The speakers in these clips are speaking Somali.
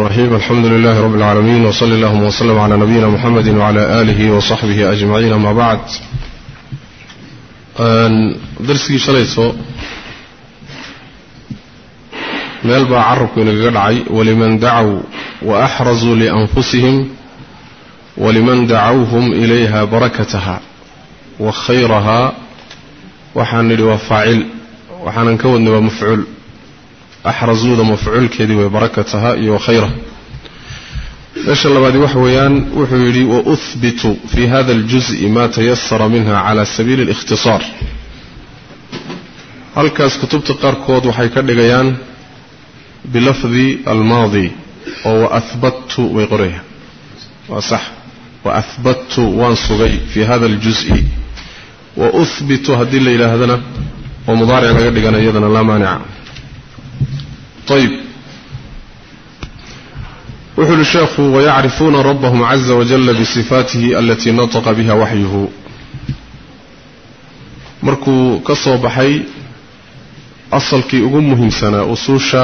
الرحيم الحمد لله رب العالمين وصلى الله وسلم على نبينا محمد وعلى آله وصحبه أجمعين ما بعد. درسي شليسو. ميل با من نغدعي ولمن دعوا وأحرزوا لأنفسهم ولمن دعوهم إليها بركتها وخيرها وحن لوفاعل وحن نكون مفعول أحرزوذا مفعول كذي وبركتها إيو خيره إيش الله بعد وحويان وحويري وأثبت في هذا الجزء ما تيسر منها على سبيل الاختصار الكاس كتبت قاركود وحيكر لغيان بلفظ الماضي وهو أثبت وصح وأثبت وانصغي في هذا الجزء وأثبت هذه الليلة هذا ومضارع لغير لغيان أيضا لا مانع ayb wuxuu uhi sheekhu wayacrifuuna rabbahum caza wajala bisifaatihi alatii nataqa biha waxyuhu markuu ka soo baxay asalkii ugu muhiimsanaa usuusha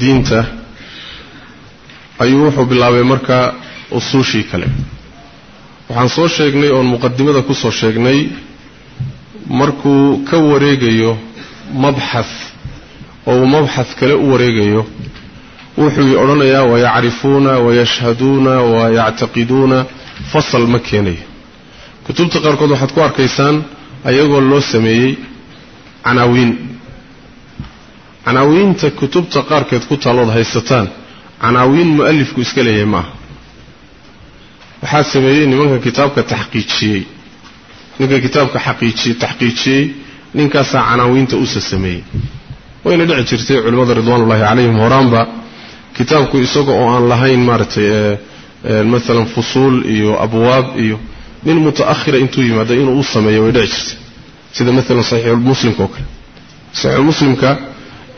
diinta ayuu wuxuu bilaabay marka usuushii kale waxaan soo sheegnay oon muqadimada ku soo sheegnay markuu ka wareegayo mabxath oo uu mabxath kale u wareegayo wuxuu odhanayaa wayacrifuuna wayashhaduuna wayactaqiduuna fasal ma keenayo kutubta qaarkood waxaad ku arkaysaan ayagoo loo sameeyey canaawiin. Canaawiinta kutubta qaarkeed ku taallood haysataan canaawiin mu'alifku iska leeyahay maaha waxaa sameeyey nimanka kitaabka taxqiijiyey ninka kitaabka xaqiijiyey taxqiijiyey ninkaasaa canaawiinta usa sameeyey wayna dhici jirtay culimmada ridwaanullahi calayhim horaanba kitaabku isaga oo aan lahayn maaragtay maalan fusuul iyo abwaab iyo nin muta'ahira intuu yimaado inuu u sameeyo way dhici jirtay. Sida maalan saxiixulmuslimka oo kale. Saxiixulmuslimka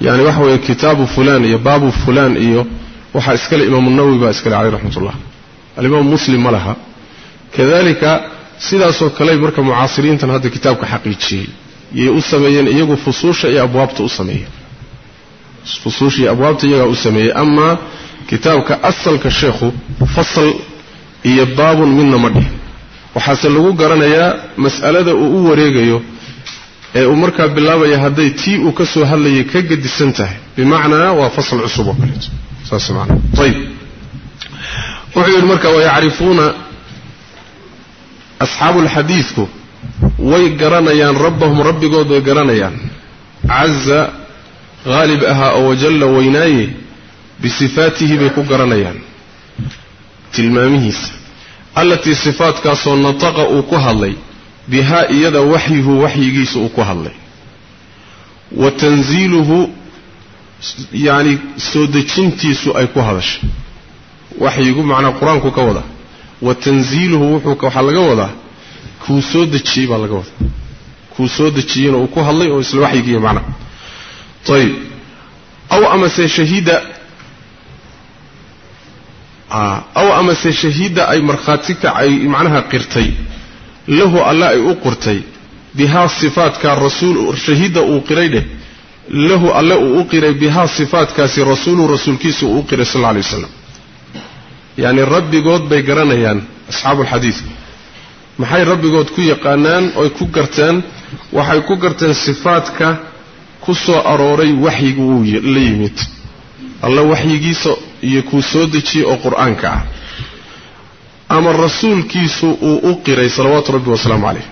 yani waxa weeye kitaabu fulaan iyo baabu fulaan iyo waxaa iskale imaamu nawowi baa iskale caleyh raxmatullah. Alimaam muslim ma laha. Kadalika sidaasoo kale marka mucaasiriintan hadda kitaabka xaqiijiyey yay u sameeyeen iyagu fusuusha iyo abwaabta u sameeyeen fusuusha iyo abwaabta iyagaa u sameeyey amaa kitaabka asalka sheekhu fasal iyo baabun midna ma dhihin. Waxaase lagu garanayaa mas'alada uu u wareegayo ee uu markaa bilaabaya hadday tii uu ka soo hadlayay ka gedisan tahay. Bimacnaa waa fasal cusub oo kaleeto saas maana ayib wuxuu yidhi marka wayacrifuuna asxaabuulxadiidku way garanayaan rabbahum rabbigood way garanayaan. Caza haalib ahaa oo wajalla weynaaye bisifaatihi bay ku garanayaan tilmaamihiisa. Allatii sifaatkaasoo nataqa uu ku hadlay bihaa iyada waxyuhu waxyigiisa uu ku hadlay. Wa tanziiluhu yacni soo dejintiisu ay ku hadashay. Waxyigu macnaa qur'aanku ka wada. Wa tanziiluhu wuxuu waxaa laga wadaa kuu soo dejiyey baa laga wadaa. Kuu soo dejiyeyna uu ku hadlay oo isla waxyigiiya macnaha ayib aw amase shahida aw amase shahiida ay markhaati ay macnaha qirtay lahu alle ay u qurtay bihaa sifaatkaa rasuul shahiida uu qiray dheh lahu alle uu u qiray bihaa sifaatkaasi rasuulu rasuulkiisa uu u qiray sal alla alay waslam yacni rabbigood bay garanayaan asxaabuulxadiidku maxay rabbigood ku yaqaanaan oy ku garteen waxay ku garteen sifaadka ku soo arooray waxyigu uu la yimid. Alla waxyigiisa iyo kuu soo dejiyey oo qur'aanka ah. Ama rasuulkiisu uu u qiray salawaatu rabbi wasalaamu calayh.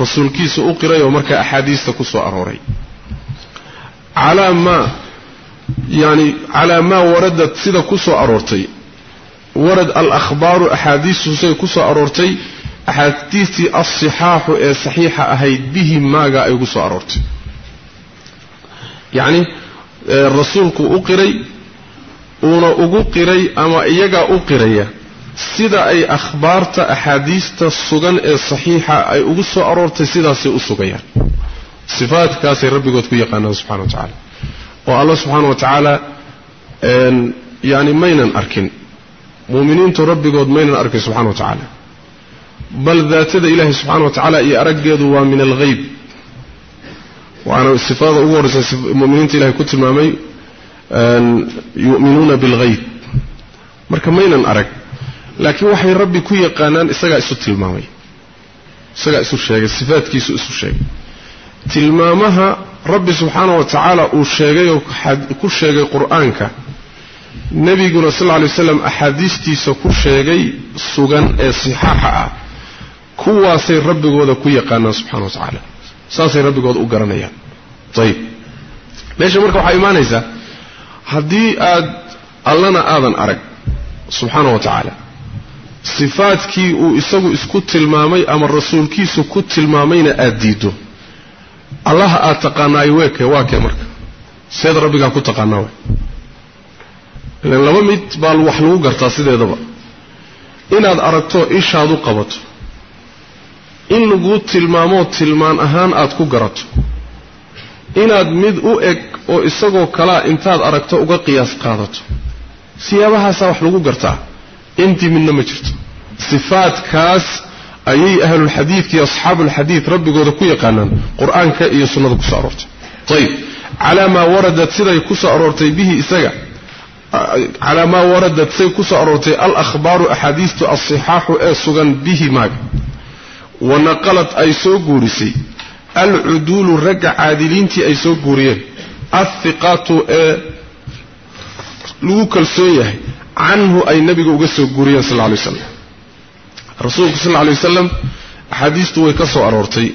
Rasuulkiisu u qiray oo markaa axaadiista ku soo arooray. Calaa maa yani calaa maa waradad sida ku soo aroortay. Warad alakhbaaru axaadiistu siday ku soo aroortay. Axaadiistii alsixaaxu ee saxiixa ahayd bihi maaga ay ugu soo aroortay yacni rasuulku u qiray uuna ugu qiray ama iyagaa u qiraya. Sida ay akhbaarta axaadiista sugan ee saxiixa ay ugu soo aroortay sidaasay u sugayaan. Sifaadkaasay rabbigood ku yaqaanaan subxana wa tacaala. Oo allah subxaana wa tacaala yani maynan arkin. Muuminiintu rabbigood maynan arkin subxana wa tacaala. Bal daatada ilaahay subxana wa tacaala iyo araggeedu waa min alghayb waana sifada ugu horraysa muminiinta ilahay ku tilmaamay yu'minuuna bilghayb marka maynan arag laakiin waxay rabbi ku yaqaanaan isagaa isu tilmaamay isagaa isu sheegay sifaadkiisu isu sheegay tilmaamaha rabbi subxaana wa tacaala uu sheegay oo ku sheegay qur'aanka nebiguna sal lay waslam axaadiistiisa ku sheegay sugan ee sixaaxa ah kuwaasay rabbigooda ku yaqaanaan subxana wa tacaala saasay rabbigooda u garanayaan. Ayib meesha marka waxaa imaanaysaa haddii aad allana aadan arag subxaana wa tacaala sifaadkii uu isagu isku tilmaamay ama rasuulkiisu ku tilmaamayna aad diiddo allaha aad taqaanaayo weeke waa kee marka. Seed rabbigaa ku taqaanaa way ilan laba mid baa wax lagu gartaa sideedaba. Inaad aragto ishaad u qabato in laguu tilmaamoo tilmaan ahaan aad ku garato. Inaad mid u eg oo isagoo kalaa intaad aragto uga qiyaas qaadato. Siyaabahaasaa wax lagu gartaa. Intii midna ma jirto. Sifaadkaas ayay ahlulxadiidka iyo asxaabuulxadiid rabbigooda ku yaqaanaan qur'aanka iyo sunnada ku soo aroortay. Ayib calaa maa waradat siday ku soo aroortay bihi isaga calaa maa waradat say ku soo aroortay alahbaaru axaadiistu alsixaaxu ee sugan bihi maaga wa naqalad ay soo guurisay alcuduulu ragga caadiliintii ay soo guuriyeen alhiqaatu ee lagu kalsoon yahay canhu ay nabiga uga soo guuriyeen sal lay slam rasuulku sal lay wasalam axaadiistu way ka soo aroortay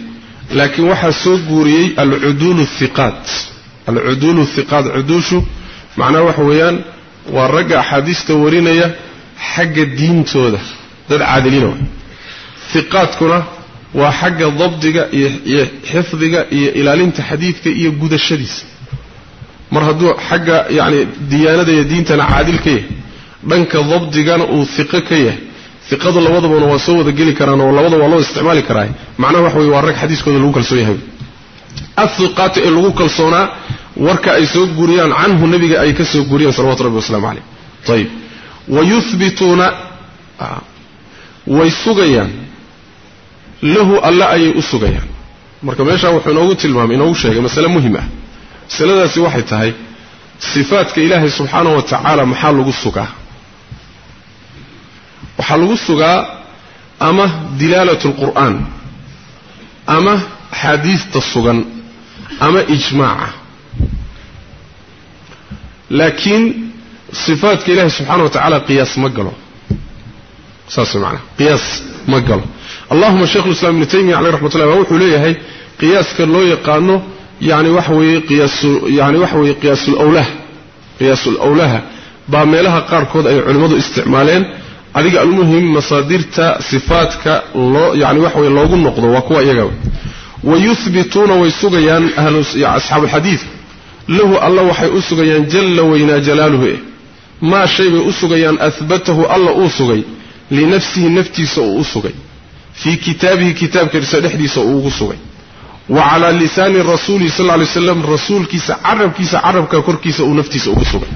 laakiin waxaa soo guuriyey alcuduulu hiqaat alcuduulu hiqaat cuduushu macnaha waxa weeyaan waa ragga axaadiista warinaya xagga diintooda dad caadiliina hiqaadkuna waa xagga dabdiga iyo xifdiga iyo ilaalinta xadiidka iyo gudashadiisa. Mar hadduu xagga yacni diyaanada iyo diintana caadil ka yahay dhanka dabdigana uu hiqo ka yahay hiqadu labadabana waa soo wada geli karaan oo labada waa loo isticmaali karaa macnaha waxa weye waa rag xadiiskooda lagu kalsoon yahay. Ahiqaatu ee lagu kalsoonaa warka ay soo guuriyaan canhu nebiga ay ka soo guuriyeen salawatu rabbi waslamu lahu alla ayay u sugayaan. Marka meeshaa wuxuu inoogu tilmaamay inoogu sheegay masale muhiim ah. Masaladaasi waxay tahay sifaadka ilaahay subxaana wa tacaala maxaa lagu sugaa? Waxaa lagu sugaa ama dilaalatu alqur'aan ama axaadiista sugan ama ijmaaca. Laakiin sifaadka ilaahay subxaana wa tacaala qiyaas ma galo. Saas macnaa qiyaas ma galo allahuma sheikhulislaam ibnu taymiya caleyh raxmat ullahi wuxuu leeyahay qiyaaska loo yaqaano yani waxa weeye yani waxa weeye qiyaasulawlah qiyaasulawlaha baa meelaha qaarkood ay culimmadu isticmaaleen. Adiga almuhim masaadirta sifaadka loo yani waxa weye loogu noqdo waa kuwa iyaga wayuhbituuna way sugayaan asxaabuulxadiid lahu alla waxay u sugayaan jalla weynaa jalaaluhu eh. Maa shay bay u sugayaan ahbatahu alla uu sugay. Linafsihi naftiisa uu u sugay fii kitaabihi kitaabkiisa dhexdiisa uu ugu sugay. Wa calaa lisaani rasuulihi sal ly slam rasuulkiisa carabkiisa carabka korkiisa uu naftiisa ugu sugay.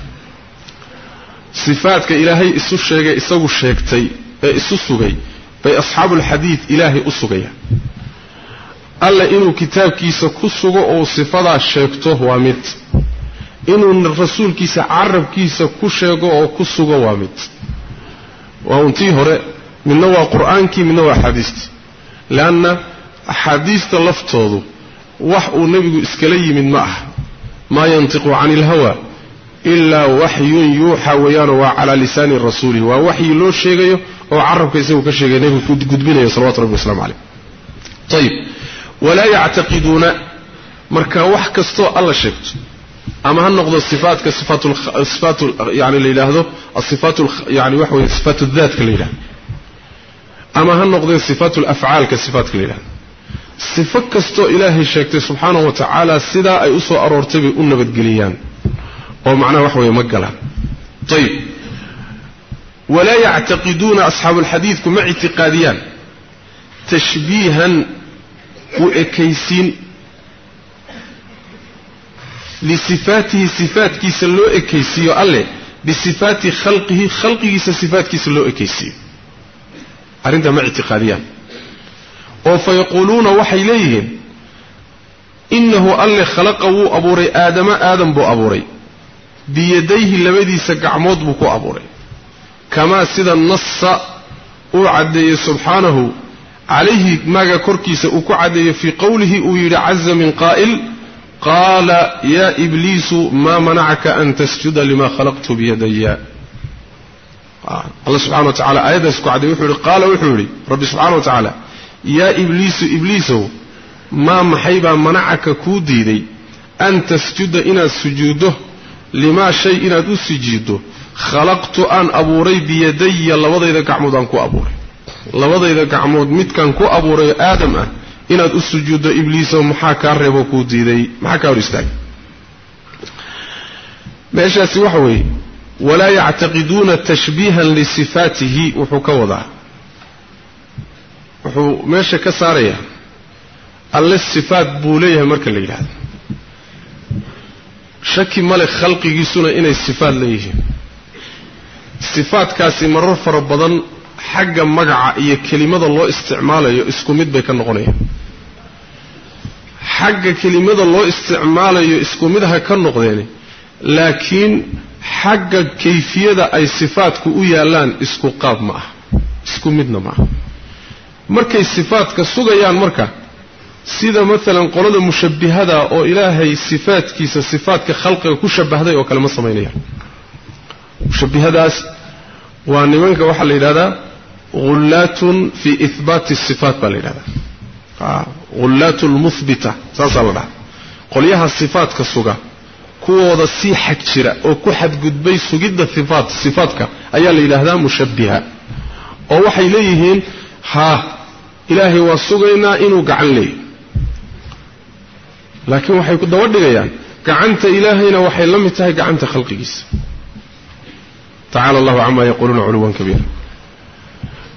Sifaadka ilaahay isu sheegay isagu sheegtay ee isu sugay bay asxaabuulxadiid ilaahay u sugayaan. Alla inuu kitaabkiisa ku sugo oo sifadaa sheegto waa mid. Inuu rasuulkiisa carabkiisa ku sheego oo ku sugo waa mid. Waa untii hore midna waa qur'aankii midna waa axaadiistii leanna axaadiista laftoodu wax uu nebigu iskala yimid ma ah maa yantiqu cani ilhawa ilaa waxyun yuuxa weeyaanoo waa calaa lisaani rasuulihi. Waa waxyi loo sheegayo oo carabka isagu ka sheegay nebigu gudbinayo salawatu rabbi waslamu caleyh ayib walaa yactaqiduuna marka wax kastoo alla sheegto ama ha noqdo sifaatka sifaat yani la yidhaahdo asifaat yani waxa weye ama ha noqdeen sifaat lafcaalka sifaatka la yidhahdo. Sifo kastoo ilaahay sheegtay subxaanahu wa tacaala sidaa ay u soo aroortay bay u nabadgeliyaan. Oo macnaha waxa weeye ma galaan. Ayib walaa yactaqiduuna asxaabuulxadiidku ma ictiqaadiyaan. Tashbiihan u ekaysiin lisifaatihi sifaatkiisa loo ekaysiiyo alleh bisifaati khalqihi khalqigiisa sifaatkiisa loo ekaysiiyo أرنت اعتقاديا. أو فيقولون وحي ليهم إنه ألي خلقه أبوري آدم آدم بو أبوري. دي يديه لبدي سقعمود بكو أبوري. كما سيدا النص أعد سبحانه عليه ما كركي أكعد في قوله أويل عز من قائل قال يا إبليس ما منعك أن تسجد لما خلقت بيدي؟ Alla subxana wa tacala aayaddaas ku caddeey wuxuu yihi qaala wuxuu yidhi rabbi subxana wa tacaala yaa ibliisu ibliisow maa maxay baa manacaka kuu diiday an tasjuda inaad sujuuddo limaa shay inaad u sujuuddo khalaqtu aan abuuray biyadaya labadayda gacmood aan ku abuuray. Labadayda gacmood midkaan ku abuuray aadam ah inaad u sujuuddo ibliisow maxaa kaa reebo kuu walaa yactaqiduuna tashbiihan lisifaatihi wuxuu ka wadaa. Wuxuu meesha ka saarayaa alle sifaat buu leeyahay marka la yidhahdo shaki male khalqigiisuna inay sifaat leeyihiin. Sifaatkaasi marar fara badan xagga magaca iyo kelimada loo isticmaalayo isku mid bay ka noqonayaan. Xagga kelimada loo isticmaalayo isku mid ha ka noqdeeni laakiin xagga kayfiyada ay sifaatku u yaallaan isku qaab ma ah isku midna ma ah. Markay sifaadka sugayaan marka sida maalan qolada mushabbihada oo ilaahay sifaadkiisa sifaadka khalqiga ku shabahday oo kale ma samaynayaan. Mushabbihadaas waa nimanka waxaa la yidhahdaa ghullaatun fii ihbaati sifaat baa la yidhahdaa. Ghullaatu lmuhbita saasaa la dhaha qolyaha sifaadka suga kuwooda sii xag jira oo ku xadgudbay sugidda ifaat sifaadka ayaa la yidhaahdaa mushabbiha. Oo waxay leeyihiin haa ilaahay waa sugaynaa inuu gacan leeyahy laakiin waxay ku daba dhigayaan gacanta ilaahayna waxay la mid tahay gacanta khalqigiisa. Tacala allahu camaa yaquuluuna culuwan kabiira.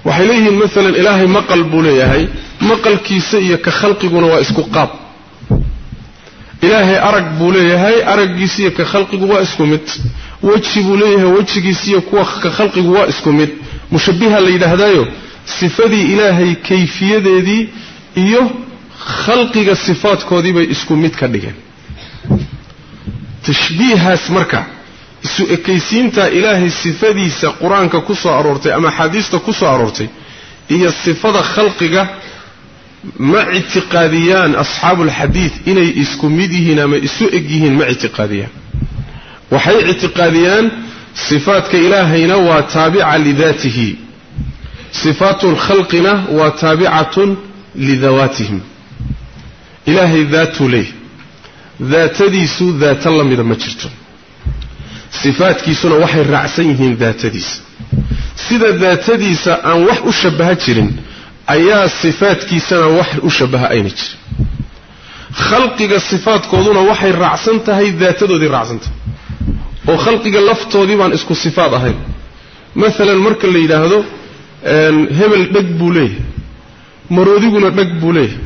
Waxay leeyihiin maalan ilaahay maqal buu leeyahay. Maqalkiisa iyo ka khalqiguna waa isku qaab ilaahay arag buu leeyahay araggiisa iyo ka khalqigu waa isku mid. Weji buu leeyahay wejigiisa iyo kuwa ka khalqigu waa isku mid. Mushabbiha la yidhaahdaayo sifadii ilaahay kayfiyadeedii iyo khalqiga sifaadkoodii bay isku mid ka dhigeen. Tashbiihaas marka isu ekaysiinta ilaahay sifadiisa qur'aanka ku soo aroortay ama axaadiista ku soo aroortay iyo sifada khalqiga ma ictiqaadiyaan asxaabuulxadiid inay isku mid yihiin ama isu eg yihiin ma ictiqaadiyaan. Waxay ictiqaadiyaan sifaadka ilaahayna waa taabica lidaatihi. Sifaatu lkhalqina waa taabicatun lidawaatihim. Ilaahay daatuu leey daatadiisu daata la mida ma jirto. Sifaadkiisuna waxay raacsan yihiin daatadiisa. Sida daatadiisa aan wax u shabaha jirin ayaa sifaadkiisana wax u shabaha ayna jirin. Khalqiga sifaadkooduna waxay raacsan tahay daatadoodii raacsan tahay. Oo khalqiga laftoodii baan isku sifaad ahayn. Maalan marka la yidhaahdo hebel dheg buu leeyahay. Maroodiguna dheg buu leeyahay.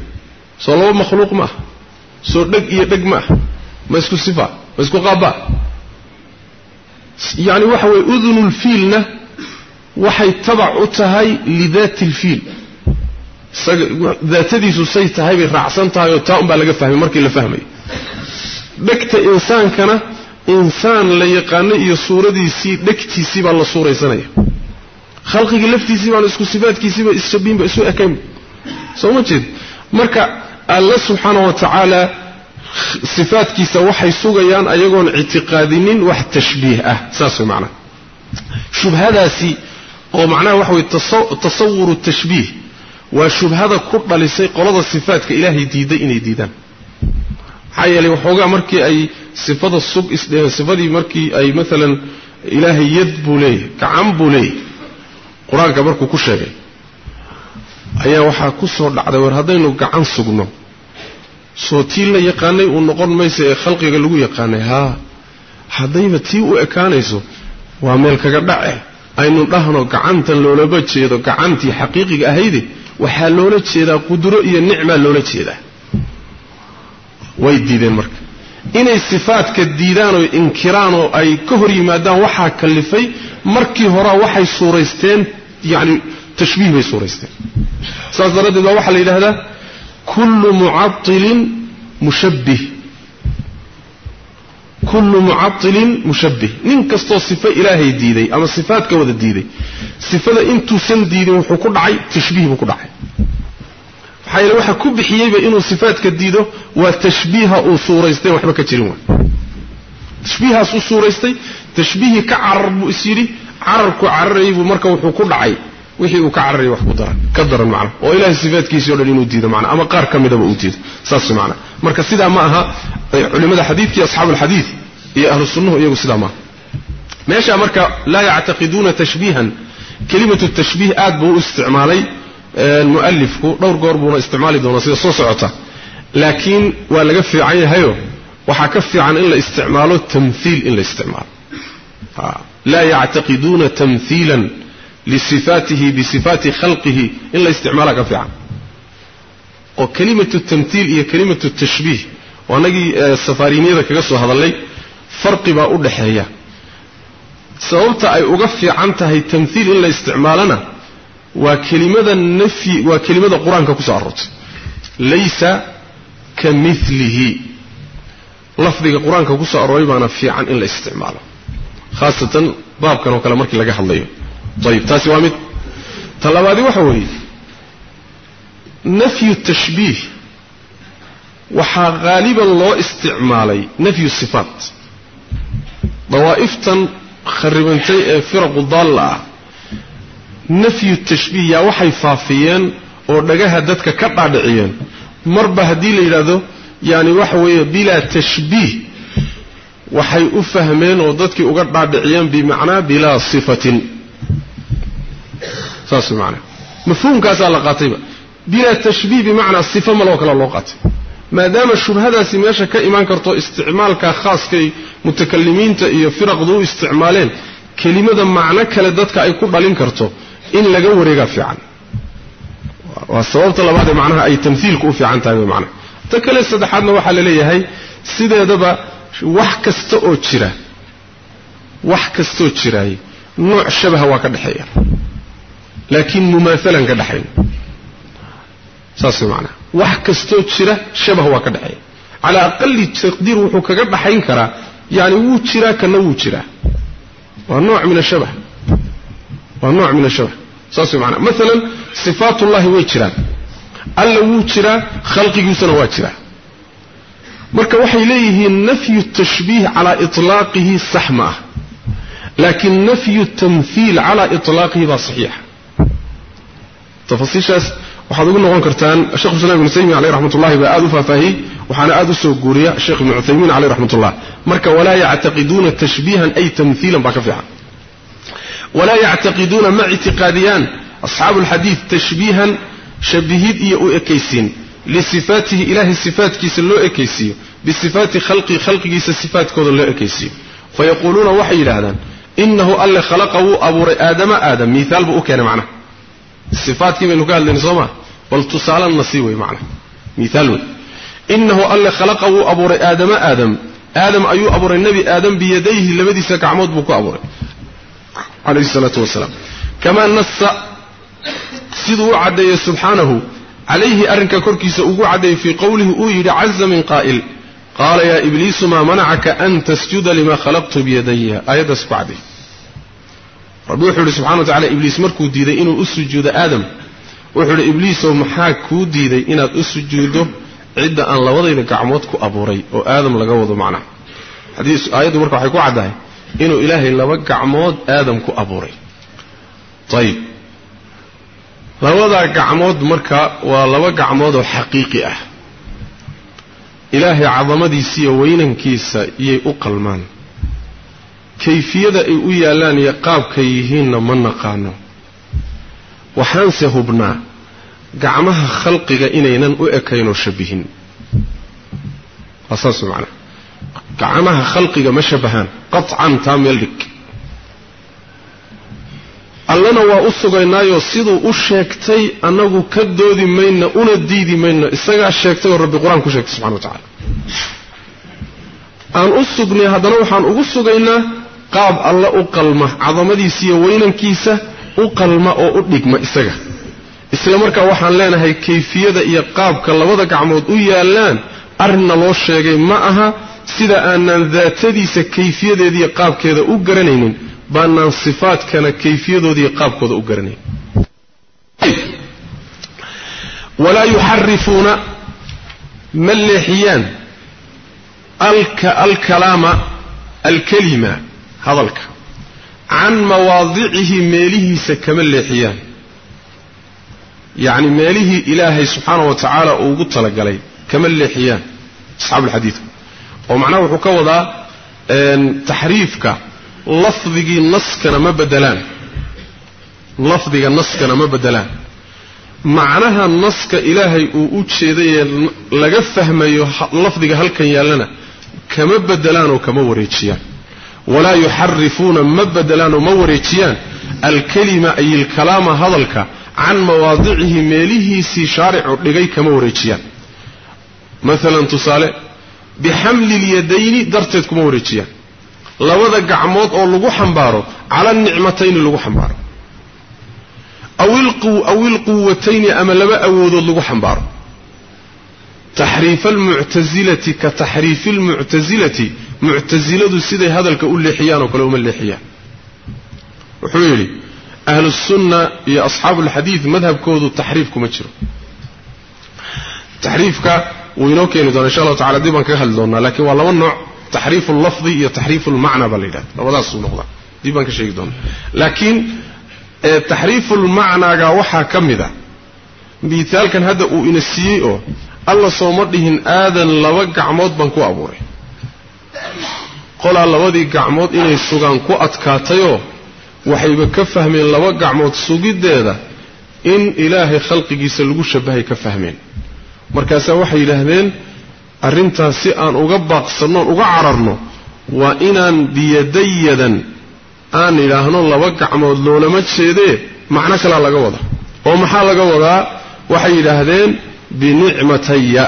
Soo laba makhluuq ma ah. Soo dheg iyo dheg ma ah. Ma isku sifa ma isku qaaba yacni waxa weye udunulfiilna waxay tabac u tahay lidaati isaga daatadiisu say tahay bay raacsan tahay oo taa unbaa laga fahmay markii la fahmayo dhegta insaankana insaan la yaqaano iyo suuradiisii dhegtiisii baa la suuraysanaya khalqigii laftiisii baan isku sifaadkiisiiba isshabiinba isu ekaynba soo ma jeed marka alle subxaana wa tacaala sifaadkiisa waxay sugayaan ayagoon ictiqaadinin wax tashbiih ah saas way macnaha shubhadaasi oo macnaha waxa weye tasawuru tashbiih waa shubhada ku dhalisay qolada sifaadka ilaahay diiday inay diidaan. Maxaa yeelay waxoogaa markii ay sifada sug isdheheen sifadii markii ay maalan ilaahay yad buu leeyahay gacan buu leeyahay qur'aanka markuu ku sheegay. Ayaa waxaa ku soo dhacday war haddaynu gacan sugno. Soo tii la yaqaanay uu noqon maysa ee khalqiga lagu yaqaanay. Haa haddayba tii u ekaanayso waa meel kaga dhace aynu dhahno gacantan loolama jeedo gacantii xaqiiqiga ahayde waxaa loola jeedaa quduro iyo nicmaa loola jeedaa. Way diideen marka. Inay sifaadka diidaan oo inkiraan oo ay ka hor yimaadaan waxaa kallifay markii horaa waxay suuraysteen yacni tashbiih bay suuraysteen. Saas daraaddeed baa waxaa la yidhahdaa kullu mucatilin mushabbih kullu mucatilin mushabbih. Nin kastoo sifo ilaahay diiday ama sifaadka wada diiday sifada intuusan diidin wuxuu ku dhacay tashbiih buu ku dhacay. Maxaa yeele waxa ku bixiyeyba inuu sifaadka diido waa tashbiiha uu suuraystay waxba ka jirin waay. Tashbiihaas u suuraystay tashbiihii ka carar buu is yidhi cararku cararayay buu marka wuxuu ku dhacay wixii uu ka cararayay wax ku daran ka daran macna oo ilaahay sifaadkiisii dhan inuu diido macna ama qaar ka diido saas marka sidaa ma aha culimada xadiidka iyo asxaabu alxadiid iyo ahlu sunnuhu iyagu sidaa maaha meesha marka laa yactaqiduuna tashbiihan kelimatu tashbiih aad buu u isticmaalay mualifku dhowr goor buuna isticmaali doonaa sida soo socota. Laakiin waa laga fiican yahayo waxaa ka fiican in la isticmaalo tamhiil in la isticmaalo. Laa yactaqiduuna tamhiilan lisifaatihi bisifaati khalqihi in la isticmaala ka fiican oo kelimatu tamhiil iyo kelimatu tashbiih oo annagii safariniyada kaga soo hadallay farqi baa u dhaxeeya. Sababta ay uga fiican tahay tamhiil in la isticmaalana waa kelimada nafyi waa kelimada qur'aanka ku soo aroortay laysa ka milihi lafdiga qur'aanka ku soo arooray baana fiican in la isticmaalo. Khaasatan baabkan oo kale markii laga hadlayo. Ayib taasi waa mid. Ta labaadi waxa weeye nafyu tashbiih. Waxaa haaliban loo isticmaalay nafyu sifaat. Dawaa'iftan kharibantay ee firaqu daalla ah. Nafyu tashbiih yaa waxay faafiyeen oo dhagaha dadka ka dhaadhiciyeen. Marba haddii la yidhaahdo yaani waxa weeye bilaa tashbiih waxay u fahmeen oo dadkii uga dhaadhiciyeen bimacnaa bilaa sifatin. Saas macnaa. Mafhuumkaasaa la qaatayba bilaa tashbiih bimacnaa sifa maloo kale loo qaatay. Maadaama shubhadaasi meesha ka imaan karto isticmaalka khaaskay mutakalimiinta iyo firaqdu u isticmaaleen kelimada macno kale dadka ay ku dhalin karto in laga wareegaa fiican. Waa sababta labaad ee macnaha ay tamhiilku u fiican tahay way macnaha. Ta kale saddexaadna waxaa la leeyahay sideedaba wax kasta oo jira wax kastaoo jiraay nooc shabaha waa ka dhexeeya. Laakiin mumaahalan ka dhexayn saas macnaha wax kastoo jira shabah waa ka dhexeeya calaa aqali taqdiir wuxuu kaga dhaxayn karaa yani wuu jiraa kana wuu jiraa. Waa nooc min ashabah waa nooc min ashabah saas way macnaha maalan sifaatullahi way jiraan. Alla wuu jiraa khalqigiisuna waa jiraa. Marka waxay leeyihiin nafyu tashbiih calaa iطlaaqihi sax ma ah. Laakiin nafyu tamhiil calaa iطlaaqihi baa saxiixa. Tafasiishaas waxaad ugu noqon kartaan shekh islam ibnu taymiya aleyh raxmat ullahi baa aad u faahfaahiyey waxaana aad u soo guuriya sheekh ibnu cuthaymiin caleyh raxmat ullah marka walaa yactaqiduuna tashbiihan ay tamhiilan baa ka fiican walaa yactaqiduuna ma ictiqaadiyaan asxaabu alxadiid tashbiihan shabihid iyo u ekaysiin lisifaatihi ilaahay sifaatkiisa loo ekaysiiyo bisifaati khalqihi khalqigiisa sifaatkooda loo ekaysiiyo fayaquuluuna waxay yidhaahdaan inahu alle khalaqa wuu abuuray aadama aadam miaal buu u keenay macnaha sifaatkii baynu ka hadlayna soo maa bal tusaalanna sii wey macnaha miaal wey inahu alle khalaqa wuu abuuray aadama aadam. Aadam ayuu abuuray nebi aadam biyadayhi labadiisa gacmood buu ku abuuray. Calayhi salaatu wasalaam. Kamaa nasa siduu u caddeeyey subxaanahu calayhi arrinka korkiisa ugu caddeeyey fii qowlihi uu yidhi caza min qaa'il. Qaala yaa ibliisu maa manacaka an tasjuda lima khalaqtu biyadaya aayaddaas rabbi wuxuu yidhi subxana wa tacala ibliis markuu diiday inuu u sujuudo aadam. Wuxuu yidhi ibliisow maxaa kuu diiday inaad u sujuuddo cidda aan labadayda gacmood ku abuuray oo aadam laga wado? Macnaha aayaddu marka waxay ku caddahay inuu ilaahay laba gacmood aadam ku abuuray. Ayib labadaa gacmood marka waa laba gacmood oo xaqiiqi ah. Ilaahay cadamadiisa iyo weynankiisa iyay u qalmaan kayfiyada ay u yaallaan iyo qaabkay yihiinna ma naqaano. Waxaanse hubnaa gacmaha khalqiga inaynan u ekaynoo shabihin. Saas macnaa. Gacmaha khalqiga ma shabahaan qaطcan taa meel dhig. Allana waa u sugaynaayoo siduu u sheegtay annagu ka doodi mayno una diidi mayno isagaa sheegtay oo rabbi qur'aan ku sheegtay subxana wa tacala aan u sugnay haddana waxaan ugu sugaynaa qaab alla u qalma cadamadiisa iyo weynankiisa u qalma oo u dhigma isaga isla markaa waxaan leenahay kayfiyada iyo qaabka labada gacmood u yaallaan arrinna loo sheegay ma aha sida aanaan daatadiisa kayfiyadeediiyo qaabkeeda u garanaynin baanaan sifaadkana kayfiyadoodiiyo qaabkooda u garanayn walaa yuxarifuuna ma leexiyaan alkalaama alkalima hadalka. Can mawaadicihi meelihiisa kama leexiyaan. Yacni meelihii ilaahay subxaana wa tacaala uu ugu talagalay kama leexiyaan asxaabuulxadiidku oo macnaha wuxuu ka wadaa taxriifka lafdigii naskana ma bedelaan lafdiga naskana ma bedelaan macnaha naska ilaahay uu u jeedayee laga fahmayo lafdiga halkan yaallana kama bedelaan oo kama wareejiyaan ولا يحرفون ما بدلان وما وريتيان الكلمة أي الكلام هذلك عن مواضعه ماله سي شارع لغيك ما وريتيان مثلا تصالح بحمل اليدين درتك ما وريتيان لو ذاك عموت أو لغوحن بارو على النعمتين لغوحن بارو أو, القو أو القوتين أما لبأ أوذو لغوحن بارو تحريف المعتزلة كتحريف المعتزلة معتزلدو سيدي هذلك اللي حيان وكلهم اللي حيان وحويلي أهل السنة يا أصحاب الحديث مذهب كودو تحريف كمتشرو كا وينوكين دون إن شاء الله تعالى ديبان كهل دوننا لكن والله ونوع تحريف اللفظي يا تحريف المعنى بالإلاد لو هذا السنة وضع ديبان كشيك دون لكن تحريف المعنى غاوحا كم ذا مثال كان هذا وإنسيه الله صومر لهن آذن لوقع موت بانكو أبوري qolaa labadii gacmood inay sugaan ku adkaatayoo waxayba ka fahmeen laba gacmood sugiddeeda in ilaahay khalqigiisa lagu shabahay ka fahmeen. Markaasaa waxay yidhaahdeen arrintaas si aan uga baaqsannoon uga cararno waa inaan biyadayadan aan idhaahno laba gacmood loolama jeedee. Macno kalaa laga wada oo maxaa laga wadaa? Waxay yidhaahdeen binicmataya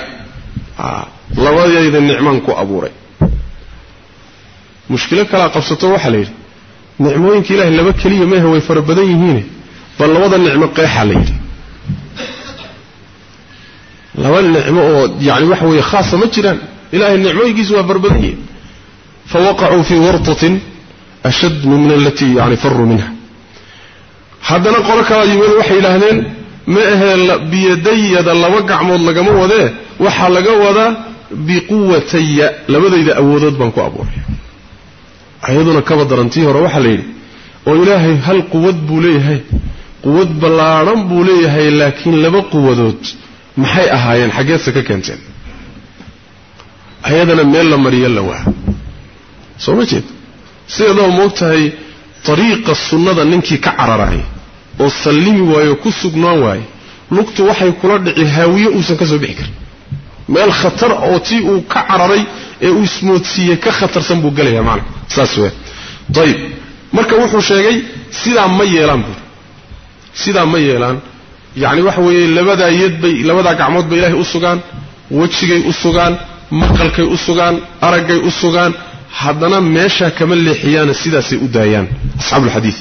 labadayda nicmaan ku abuuray مشكلة كلا قفصته وحليل. نعموين كله اللي بكليه ما هو يفربدين هنا بل وضع النعمة قيحة ليه لو النعمة يعني وحوي خاصة مجرا. إله النعمة يجيزوا فربدين فوقعوا في ورطة أشد من التي يعني فروا منها. حتى نقول كلا يقول وحي لهنين. ما أهل بيدي هذا اللي وقع مولا قموه ذا وحا ذا بقوتي لماذا إذا أوضت بنك أبوه ayaduna kaba darantii hore waxaa la yidhi oo ilaahay hal quwad buu leeyahay quwad ballaadhan buu leeyahay laakiin laba quwadood maxay ahaayeen xaggeedse ka keenteen. Ayadana meel la mariyo la waa soo ma jeed? Sideedaba moogtahay dariiqa sunnada ninkii ka cararaay oo sallimi waayo ku sugnaan waaye lugtu waxay kula dhici haawiye uusan ka soo bixi karin. Meel khatar oo tii uu ka cararay ee uu ismoodsiiyey ka khatarsan buu gelayaa macana saas wey ayib marka wuxuu sheegay sidaa ma yeelaan buuri sidaa ma yeelaan. Yacni waxa weeye labadaa yadbay labadaa gacmood bay ilaahay u sugaan wejigay u sugaan maqalkay u sugaan araggay u sugaan. Haddana meeshaa kama leexiyaana sidaasay u daayaan. Asxaabuulxadiid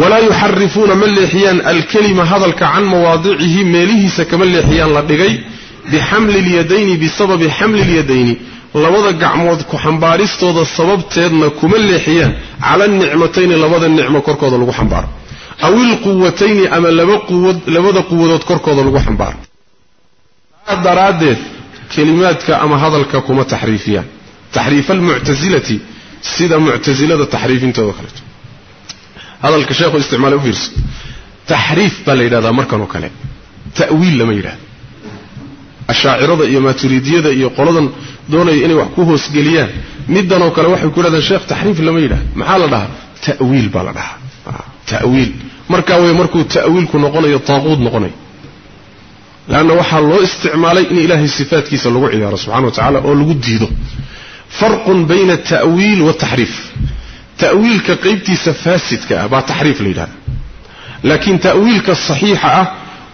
walaa yuxarifuuna ma leexiyaan alkelima hadalka can mawaadicihi meelihiisa kama leexiyaan la dhigay bixamli lyadayni bisababi xamli lyadayni labada gacmood ku xambaaristooda sababteedna kuma leexiyaan. Cala nicmatayni labada nicmo korkooda lagu xambaaro. Aw ilquwatayni ama labada quwadood korkooda lagu xambaaro. Daraaddeed kelimaadka ama hadalka kuma taxriifiyaan. Taxriifa almuctasilati sida muctasilada taxriifintooda kaleeto hadalka sheekhu isticmaala u fiirso. Taxriif baa la yidhahdaa markan oo kale. Ta'wiil lama yidhahdo ashaacirada iyo maaturiidiyada iyo qoladan doonaya inay wax ku hoosgeliyaan middan oo kale waxay ku yidhahdaan sheekh taxriif lama yidhahdo maxaa la dhahaa? Ta'wiil baa la dhahaa. Ta'wiil. Markaa wey markuu ta'wiilku noqonayo taaquud noqonayo leanna waxaa loo isticmaalay in ilaahay sifaatkiisa lagu ciyaaro subxana wa tacala oo lagu diido. Farqun bayna ata'wiil wataxriif ta'wiilka qaybtiisa faasidka ah baa taxriif la yidhahda laakiin ta'wiilka saxiixa ah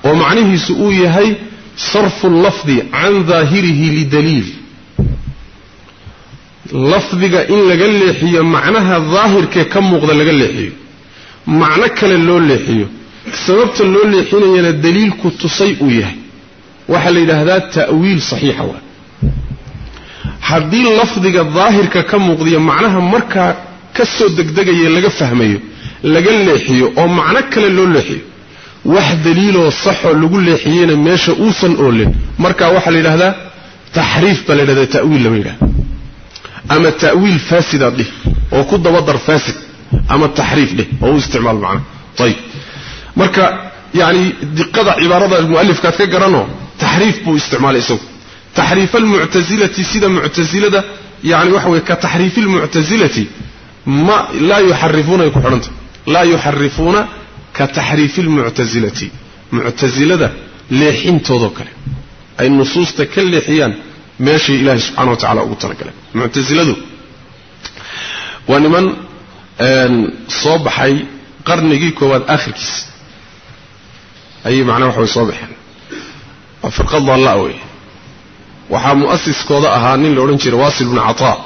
oo macnihiisu uu yahay sarfu lafdi can daahirihi lidaliil. Lafdiga in laga leexiyo macnaha daahirkee ka muuqda laga leexiyo. Macno kale loo leexiyo. Sababta loo leexinayana daliilku tusay uu yahay. Waxaa la yidhaahdaa ta'wiil saxiixa waa. Haddii lafdiga daahirka ka muuqdiyo macnaha markaa ka soo degdegaye laga fahmayo laga leexiyo oo macno kale loo leexiyo wax daliiloo saxoo lagu leexiyeyna meesha uusan oolin markaa waxaa la yidhahdaa taxriif baa la yidhahdaa ta'wiil lama yidhahda ama ta'wiil faasidaad dhih oo ku dabadar faasid ama taxriif dheh oo u isticmaal macnaha ayib marka yacni diqada cibaarada mu'alifkaad ka garanoo taxriif buu isticmaalay isagu taxriif almuctasilati sida muctasilada yani waxa weye ka taxriifi almuctasilati ma laa yuxarifuuna ay ka taxriifi almuctasilati muctasilada leexintoodoo kale. Ay nusuusta ka leexiyaan meeshay ilaahay subxana wa tacala ugu talagalay. Muctasiladu waa niman soo baxay qarnigii koowaad aakhirkiisa ayay macnaha waxa way soo baxeen. Waa firqa daallaa wey waxaa mu'asiskooda ahaa nin la odhan jiray waasil bnu cataa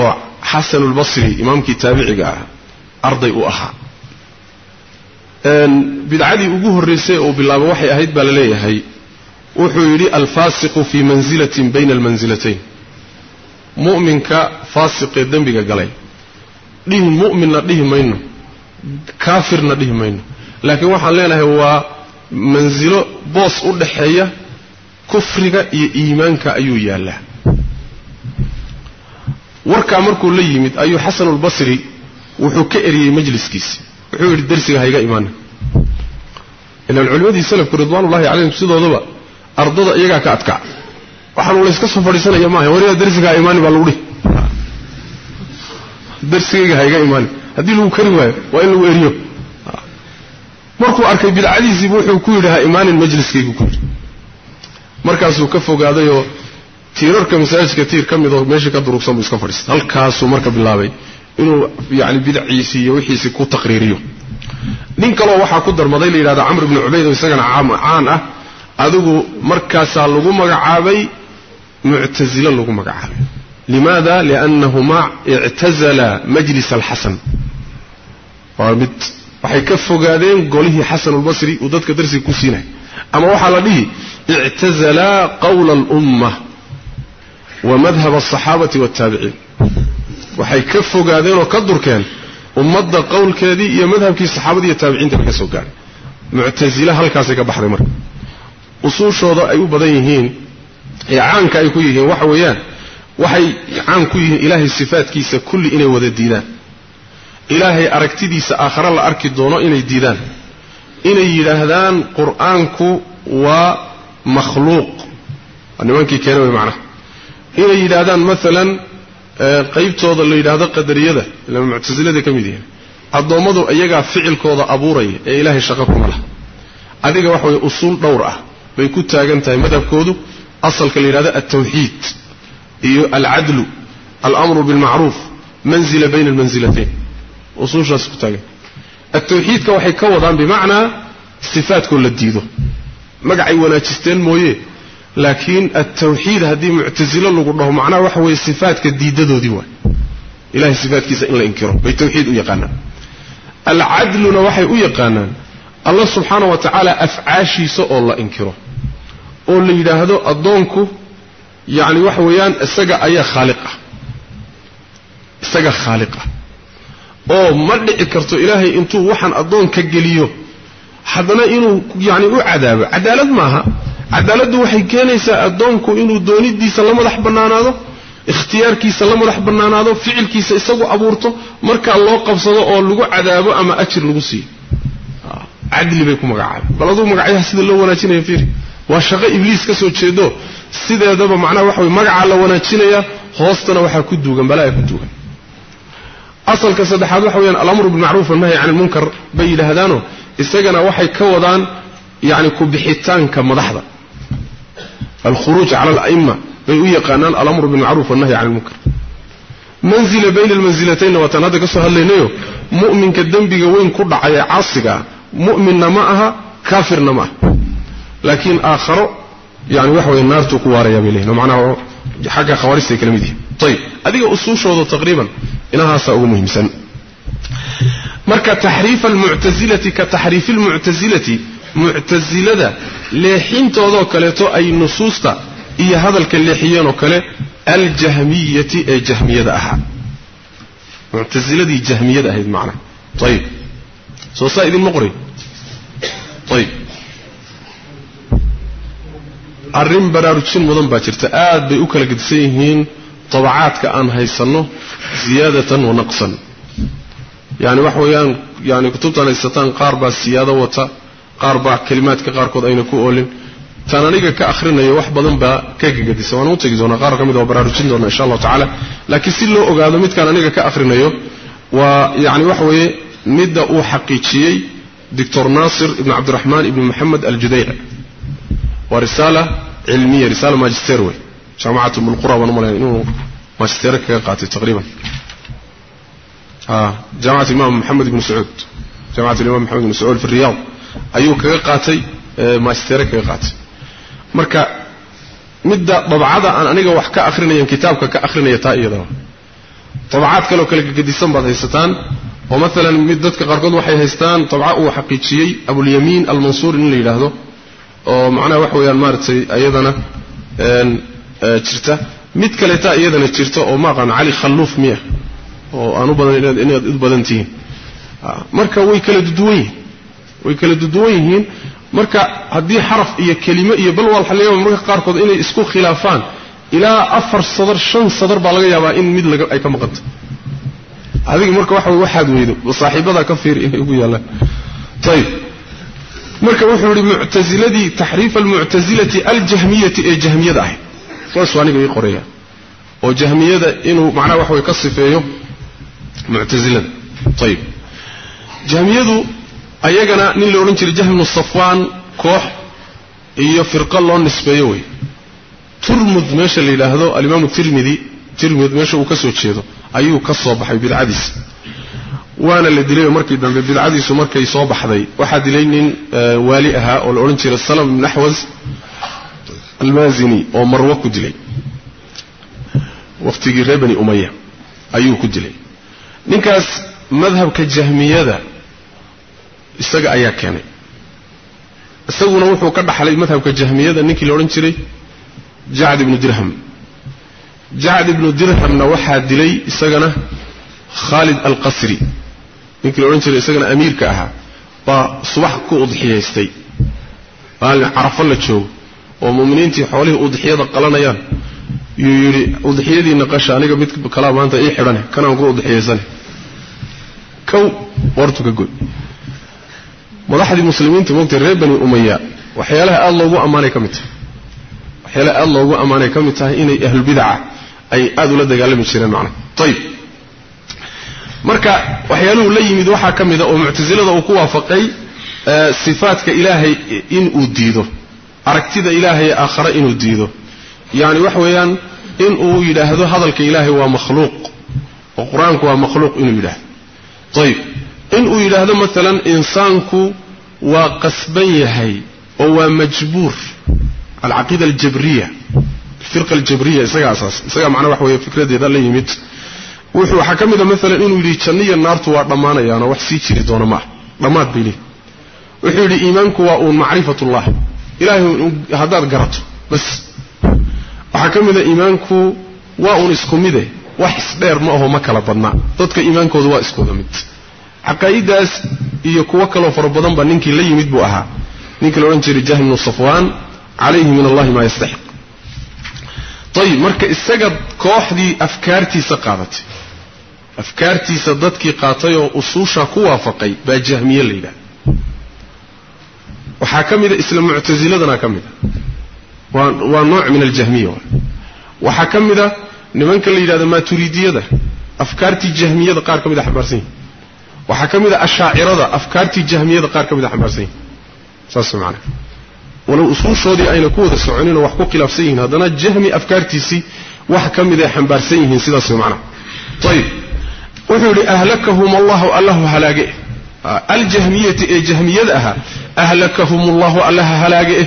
oo xasanulbasri imaamkii taabiciga ah arday u ahaa bidcadii ugu horraysay uu bilaabo waxay ahayd baa la leeyahay. Wuxuu yidhi alfaasiqu fii mansilatin bayna almansilatayn mu'minka faasiqee dembiga galay. Dhihi mu'minna dhihi mayno kaafirna dhihi mayno. Laakiin waxaan leenahay waa mansilo boos u dhaxeeya kufriga iyo iimaanka ayuu yaallaa. Warkaa markuu la yimid ayuu xasanulbasri wuxuu ka eriyey majliskiisi wuxuu yidhi darsiga hayga imaana ilaan culimmadii salafku ridwaanullahi calayhim sidoodaba ardada iyagaa ka adkaa waxaanu layska soo fadhiisanaya maaha wariyaa darsiga ha imaani baa lagu dhihi. Darsigayga hayga imaani. Haddii lagu kari waayo waa in lagu eriyo. Markuu arkay bidcadiisiibu wuxuu ku yidhi ha imaanin majliskaygu ku yidhi. Markaasuu ka fogaadayoo tiirarka masaajidka tiir ka midoo meeshii ka durugsan buu iska fadhiistay. Halkaasuu marka bilaabay إنه يعني بدع عيسي ويحيس كو تقريريو نينك الله وحا كدر مضيلي إلى عمر بن عبيد ويساقنا عام عانة أذوه مركز اللغمة عابي معتزل اللغمة عابي لماذا؟ لأنهما اعتزل مجلس الحسن وعبت وحيكفوا قادين قوله حسن البصري وضدك درسي كسينة أما وحا الله اعتزل قول الأمة ومذهب الصحابة والتابعين waxay ka fogaadeen oo ka durkeen ummadda qowlkeedii iyo madhabkii saxaabadii iyo taabiciinta bay ka soo gaadhay muctasile halkaasay ka baxday marka. Usuushooda ay u badan yihiin ee caanka ay ku yihiin waxa weeyaan waxay caan ku yihiin ilaahay sifaadkiisa kulli inay wada diidaan. Ilaahay aragtidiisa aakhare la arki doono inay diidaan. Inay yidhaahdaan qur'aanku waa makhluuq. Nimankii keena way macnaha. Inay yidhaahdaan maalan qaybtooda la yidhaahdo qadariyada ila muctasiladay ka mid yihiin addoommadu iyagaa ficilkooda abuuraya ee ilaahay shaqo kuma laha. Adiga waxa weye usuul dhowr ah bay ku taagan tahay madhabkoodu asalka la yidhahdo altawxiid iyo alcadlu alamru bilmacruuf manzila bayna almansilatayn usuushaas ku taagan. Altawxiidka waxay ka wadaan bimacnaa sifaadkoo la diido. Magacay wanaajisteen mooye laakiin altawxiid haddii muctasilo lagu dhaho macnaha waxa weeye sifaadka diidadoodii waay. Ilahay sifaadkiisa in la inkiro bay tawxiid u yaqaanaan. Alcadluna waxay u yaqaanaan allah subxaana wa tacaala afcaashiisa oo la inkiro oo la yidhaahdo addoonku yacni waxa weeyaan isaga ayaa khaaliq ah. Isaga khaaliq ah. Oo ma dhici karto ilaahay intuu waxaan addoonka geliyo haddana inuu yacni u cadaabo. Cadaalad maaha cadaaladdu waxay keenaysaa addoonku inuu doonidiisa la madax bannaanaado ikhtiyaarkiisa la madax bannaanaado ficilkiisa isagu abuurto markaa loo qabsado oo lagu cadaabo ama ajir lagu siiyo. Cadli bay ku magacaabeen. Bal aduu magacyaha sida loo wanaajinaya fiiri. Waa shaqo ibliis ka soo jeedo. Sideedaba macnaha waxa weye magacaa la wanaajinaya hoostana waxaa ku duugan balaa ku duugan. Asalka saddexaad waxa weyaan alamru bilmacruuf wannahyi cani ilmunkar bay yidhaahdaano isagana waxay ka wadaan yacni ku bixitaanka madaxda alkhuruuj cala ala'ima bay u yaqaanaan alamru bilmacruuf wannahyi cani ilmunkar manzila bayna almansilataynna waataan hadda ka soo hadlaynayo mu'minka dembiga weyn ku dhacay ee caasigaa mu'minna ma aha kaafirna ma aha laakiin aakharo yani waxa weye naartuu ku waaraya bay leeyihiin oo macnaha xagga khawaarijtay kala mid yihiin ayib adiga muctasilada leexintoodoo kaleeto ay nusuusta iyo hadalka leexiyeenoo kale aljahmiyati ee jahmiyada ahaa. Muctasiladii jahmiyada ahayd macnaha ayib soo saa idinma qoray? Ayib arrin baraarujin mudan baa jirta. Aad bay u kala gedisan yihiin tabacaadka aan haysanno ziyaadatan wa naqsan. Yani waxa weeyaan yani kutubtaan haysataan qaar baa siyaado wata قاربا كلمات كقاركود اينا كو أولين. تانانيقا كأخرين ايو وحبادن با كيكا قدس وأنا متاكد وأنا قارا قمد وبرارو تندونا إن شاء الله تعالى. لكن سيلو اقادة ميد كانانيقا كأخرين ايو ويعني وحوي ميد أو حقيقي دكتور ناصر ابن عبد الرحمن ابن محمد الجديع ورسالة علمية رسالة ماجستيروي شامعته من القرى ونمالين انو ماجستيرك قاتل تقريبا. آه. جامعة الإمام محمد بن سعود. جامعة الإمام محمد بن سعود في الرياض. Ayuu kaga qaatay magister kaga qaatay. Marka midda dabcada aan aniga wax ka akrinayan kitaabka ka akrinaya taa iyadana dabcaad kaleoo kale gagadisan baad haysataan oo maalan mid dadka qaarkood waxay haystaan dabca uu xaqiijiyey abulyamiin almansuur in la yidhaahdo oo macnaha waxa weeyaan maaragtay iyadana jirta. Mid kaleeta iyadana jirta oo maaqaan cali khalluuf miya oo aan u badan inaad u badan tihiin. Marka way kala duduwan yihiin way kala duduwan yihiin. Marka haddii xaraf iyo kelimo iyo bal waa yaaba marka qaarkood inay isku khilaafaan ilaa afar sadar shan sadar baa laga yaabaa in mid ay ka maqanto. Adiga marka waxa waxaad weydo saaxiibadaa ka fiir inay ugu yaallaan. Ayib marka wuxuu yihi muctasiladii taxriif almuctasilati aljahmiyati ee jahmiyada ahayd saasuu aniga ii qoraya oo jahmiyada inuu macnaha waxa way ka sifeeyo muctasilada ayib jahmiyadu ayagana nin la odhan jiray jahmnu safwaan koox iyo firqo loo nisbeeyo wey. Turmud meesha la yidhaahdo alimaamu tirmidi tirmid meesha uu ka soo jeedo ayuu ka soo baxay bidcadiisa. Waana la dilay markii dambe bidcadiisu markay soo baxday. Waxaa dilay nin waali ahaa oo la odhan jiray salam ibn axwas almaazini oo marwo ku dilay. Wakhtigii reer bani umaya ayuu ku dilay. Ninkaas madhabka jahmiyada isaga ayaa keenay. Isaguna wuxuu ka dhaxlay madhabka jahmiyada ninkii la odhan jiray jacd ibnu dirham. Jacd ibnu dirhamna waxaa dilay isagana khaalid alqasri. Ninkii la odhan jiray isagana amiirka ahaa baa subax ku udxiyaystay maalin carafo la joogo oo mu'miniintii xoolihii udxiyada qalanayaan. Yuu yidhi udxiyadiinna qasha aniga mid kalaa maanta ii xidhane kanaan ku udxiyaysane kow wartu ka goy madaxdii muslimiinta moogtay reer bani umaya waxyaalaha aada loogu ammaanay ka mid tahay. Waxyaalaha aada loogu ammaanay ka mid tahay inay ahlulbidaca ay aada ula dagaalami jireen macnaha. Ayib marka waxyaaluhu la yimid waxaa ka mida oo muctasilada uu ku waafaqay sifaadka ilaahay inuu diido. Aragtida ilaahay aakhare inuu diido. Yacni waxa weeyaan inuu yidhaahdo hadalka ilaahay waa makhluuq oo qur'aanku waa makhluuq inuu yidhaahdo. Ayib inuu yidhaahdo maalan insaanku waa qasban yahay oo waa majbuur. Alcaqiida aljabriya alfirqa aljabriya isagaa isagaa macnaa waxa weeye fikradeeda la yimid. Wuxuu waxaa ka mida maalan inuu yidhi janniya naartu waa dhammaanayaanoo wax sii jiri doona maaha dhammaad bay leehi wuxuu yidhi iimaanku waa uun macrifatullah. Ilaahay haddaad garato bas. Waxaa ka mida iimaanku waa uun isku mide wax isdheer ma aho ma kala badnaa. Dadka iimaankooda waa iskuwada mid caqaa'idaas iyo kuwo kaloo fara badan ba ninkii la yimid buu ahaa. Ninkii la odhan jiray jahm bnu safwaan calayhi min allahi maa yastaxiq. Ayib marka isaga kooxdii afkaartiisa qaadatay. Afkaartiisa dadkii qaatay oo usuusha ku waafaqay baa jahmiye la yidhahda waxaa ka mida isla muctasiladana ka mida waa nooc min aljahmiya waxaa ka mida nimanka la yidhahda maaturidiyada afkaartii jahmiyada qaar ka mida xambaarsan yihiin وحكمذا الشاعر ذا أفكارتي جهمية ذا قارك مذا حمارسين ساس معنا. ولو أصول شودي أين كوذا سعنين وحكوك لفسيهن هذا جهمي أفكارتي سي وحكمذا حمارسين ساس معنا. طيب. وحول أهلكهم الله الله هلاقي الجهمية أي جهمية ذا أهلكهم الله الله هلاقي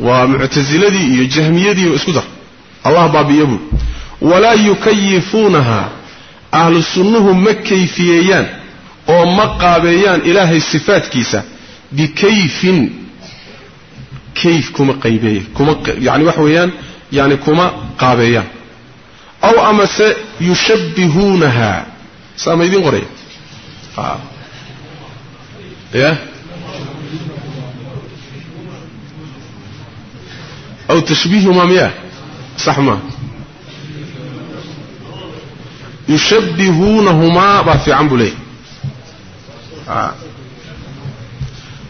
ومعتزل ذي إيه جهمية ذي اسكتر الله بابي يبو. ولا يكيفونها. أهل السنهم مكيفيين مك وما قابيان إلهي الصفات كيسا بكيف كيف كما قيبيه يعني وحويان يعني كما قابيان أو أما سيشبهونها سامعين قري ها يا أو تشبيه ما مياه صح ما يشبهونهما بافي عن بليه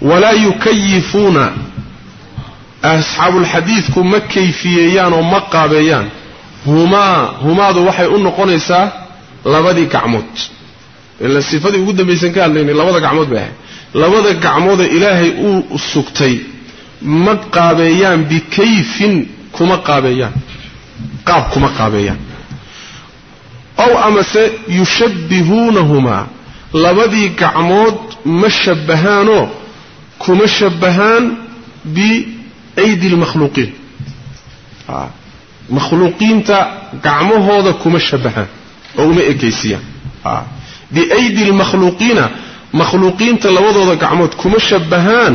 walaa yukayifuuna. Asxaabulxadiidku ma kayfiyeeyaan oo ma qaabeeyaan. Humaa humaadu waxay u noqonaysaa labadii gacmood. Ila sifadii ugu dambaysan ka hadlaynay labada gacmood bay ahayd labada gacmoodee ilaahay uu sugtay. Ma qaabeeyaan bikayfin kuma qaabeeyaan. Qaab kuma qaabeeyaan. Ow amase yushabbihuunahumaa labadii gacmood ma shabbahaanoo kuma shabbahaan biaydi lmakhluuqiin makhluuqiinta gacmahooda kuma shabbahaan oo uma ekaysiyaan biaydi lmakhluuqiina makhluuqiinta labadooda gacmood kuma shabbahaan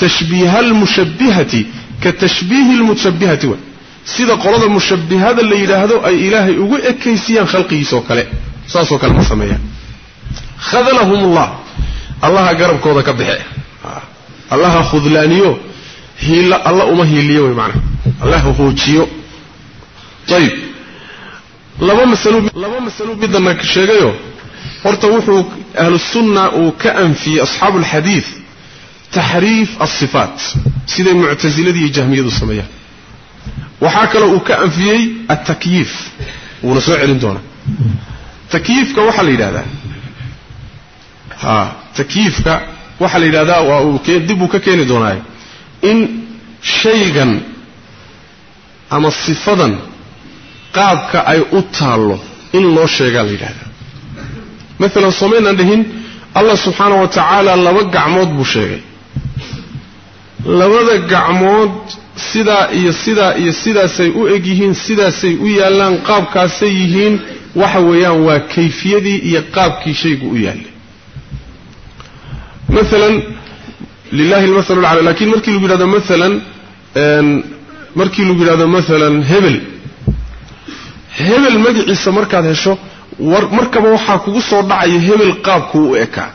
tashbiiha almushabbihati ka tashbiihi lmushabbihati wa. Sida qolada mushabbihada la yidhaahdo ay ilaahay ugu ekaysiyaan khalqigiisoo kale saasoo kale ma sameeyaan khadalahum ullah allaha garabkooda ka baxe allaha khudlaaniyo hiila alla uma hiiliyo wey maanaa allaha hoojiyo ayib laba masalo laba masalo midana sheegayo. Horta wuxuu ahlusunna uu ka anfiyey asxaabu alxadiid taxriif alsifaat siday muctasilada iyo jahmiyadu sameeyaan. Waxaa kaloo uu ka anfiyey altakyiif wuuna soo celin doonaa. Takyiifka waxaa la yidhahdaa ha takyiifka waxaa la yidhahdaa waa uu dib uu ka keeni doonaayo. In shaygan ama sifadan qaabka ay u taallo in loo sheegaa la yidhahdaa. Maalan soomaynaan dhihin allah subxaana wa tacaala laba gacmood buu sheegay. Labada gacmood sidaa iyo sidaa iyo sidaasay u eg yihiin sidaasay u yaallaan qaabkaasay yihiin waxa weeyaan waa kayfiyadii iyo qaabkii shaygu u yaallay maalan lilahi almasalu lcala lakiin markii lagu yidhahdo maalan markii lagu yidhahdo maalan hebel. Hebel magaciisa markaad hesho markaba waxaa kugu soo dhacaya hebel qaabkuu u ekaa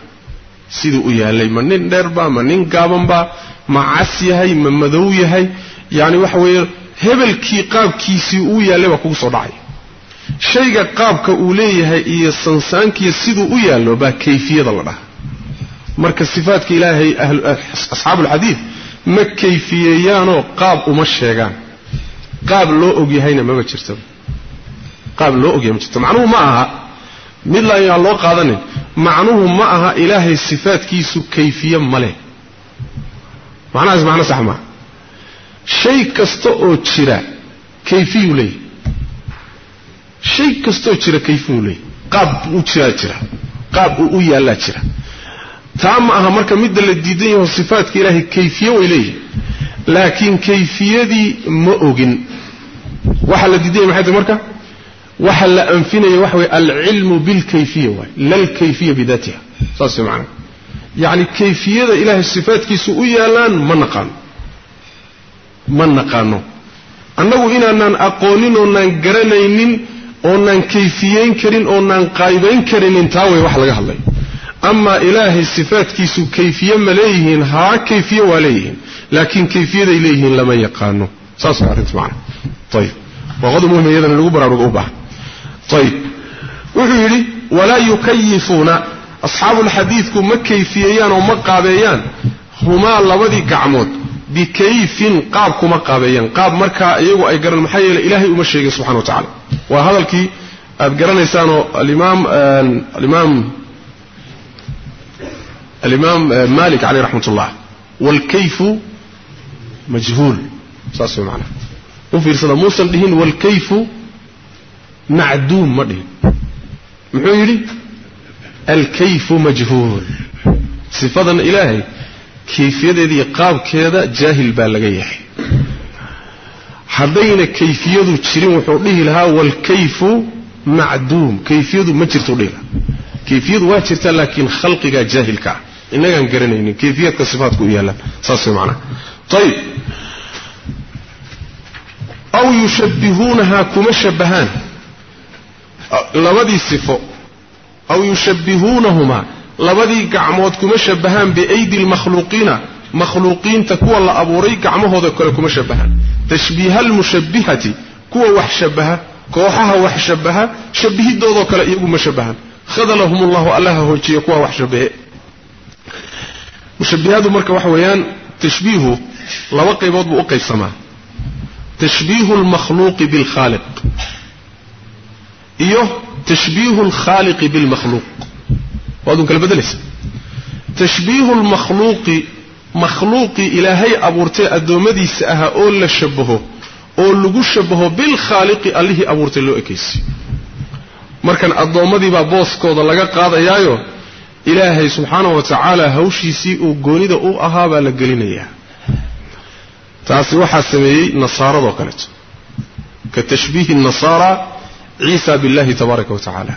siduu u yaallay ma nin dheerba ma nin gaabanba ma cas yahay ma madow yahay. Yacni waxa weeye hebelkii qaabkiisii uu yaallay baa kugu soo dhacaya. Shayga qaabka uu leeyahay iyo sansaankiiyo siduu u yaallo baa kayfiyada la dhaha marka sifaadka ilaahay asxaabuulxadiid ma kayfiyeeyaanoo qaab uma sheegaan. Qaab loo ogyahayna maba jirta qaab loo ogyahay ma jirto. Macnuhu ma aha. Mid laayaan loo qaadanin. Macnuhu ma aha ilaahay sifaadkiisu kayfiye ma leh. Macnahaas macno sax maaha shay kasta oo jira kayfiyuu leeyahy shay kastaoo jira kayfiyuu leeyahy qaab u jiraa jira. Qaab uu u yaallaa jira taa ma aha marka midda la diidan yaho sifaadka ilaahay kayfiye way leeyihiin laakiin kayfiyadii ma ogin. Waxaa la diidan maxay tahay marka? Waxa la anfinaya waxa weye alcilmu bilkayfiya waay lalkayfiya bidaatiha. Saas way macnaha. Yacni kayfiyada ilaahay sifaadkiisu u yaallaan ma naqaano ma naqaano. Annagu inaanaan aqoonin oonaan garanaynin oonaan kayfiyeyn karin oonaan qaybayn karinin taa way wax laga hadlay amaa ilaahay sifaadkiisu kayfiye ma leeyihiin haa kayfiye waa leeyihiin laakiin kayfiyaday leeyihiin lama yaqaano. Saas way arrinta macana ayib waa qodob muhiim iyadana lagu baraarugo u baahan ayib wuxuu yidhi walaa yukayifuuna asxaabulxadiidku ma kayfiyeeyaan oo ma qaabeeyaan humaa labadii gacmood. Bikayfin qaab kuma qaabeeyaan. Qaab markaa iyagu ay garan maxaa yeele ilaahay uma sheegin subxana wa tacala waa hadalkii aad garanaysaanoo alimaam alimaam alimaam malik caleyh raxmat ullah waalkayfu majhuul saas way macanaha u fiirsada muusan dhihin waalkayfu macduum ma dhihin muxuu yidhi alkayfu majhuul sifadan ilaahay kayfiyadeeda iyo qaabkeeda jaahil baa laga yahay haddayna kayfiyadu jirin wuxuu dhihi lahaa waalkayfu macduum kayfiyadu ma jirtuu dhihi lahaa kayfiyadu waa jirtaa laakiin khalqigaa jaahilka ah inagaan garanaynin kayfiyaadka sifaadku u yaallaan. Saas way macnaha ayib aw yushabbihuunahaa kuma shabbahaan. Labadii sifo. Aw yushabbihuunahumaa labadii gacmood kuma shabbahaan biaydi lmakhluuqiina makhluuqiinta kuwa la abuuray gacmahooda kale kuma shabbahaan. Tashbiiha almushabbihati kuwa wax shabbaha kooxaha wax shabbaha shabihidoodoo kale iyagu ma shabbahaan. Khadalahum ullahu allaha hoojiya kuwa wax shabahe mushabbihadu marka waxa weeyaan tashbiihu laba qaybood buu u qaybsamaa. Tashbiihu lmakhluuqi bilkhaaliq iyo tashbiihu lkhaaliqi bilmakhluuq waadun kala bedelaysa. Tashbiihu lmakhluuqi makhluuqii ilaahay abuurtay addoommadiisa ahaa oo la shabaho oo lagu shabaho bilkhaaliqi allihii abuurtay loo ekaysiyo markan addoommadiibaa booskooda laga qaadayaayo ilaahay subxaanahu wa tacaala hawshiisii uu goonida u ahaa baa la gelinayaa. Taasi waxaa sameeyey nasaaradoo kaleeto ka tashbiihi nasaara ciisa billahi tabaaraka wa tacaala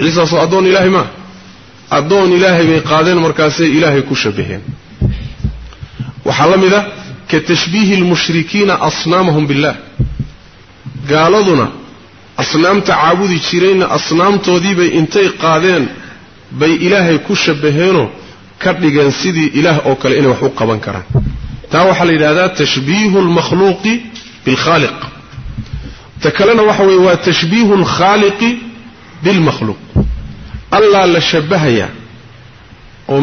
ciisaasoo addoon ilaahay maa addoon ilaahay bay qaadeen markaasay ilaahay ku shabaheen waxaa la mid a ka tashbiihi lmushrikiina asnaamahum billah. Gaaladuna asnaamta caabudi jirayna asnaamtoodiibay intay qaadeen bay ilaahay ku shabaheenoo ka dhigeen sidii ilaah oo kale inay wax u qaban karaan. Taa waxaa la yidhahdaa tashbiihu lmakhluuqi bilkhaaliq ta kalena waxa weeye waa tashbiihu lkhaaliqi bilmakhluuq allaa la shabahayaa oo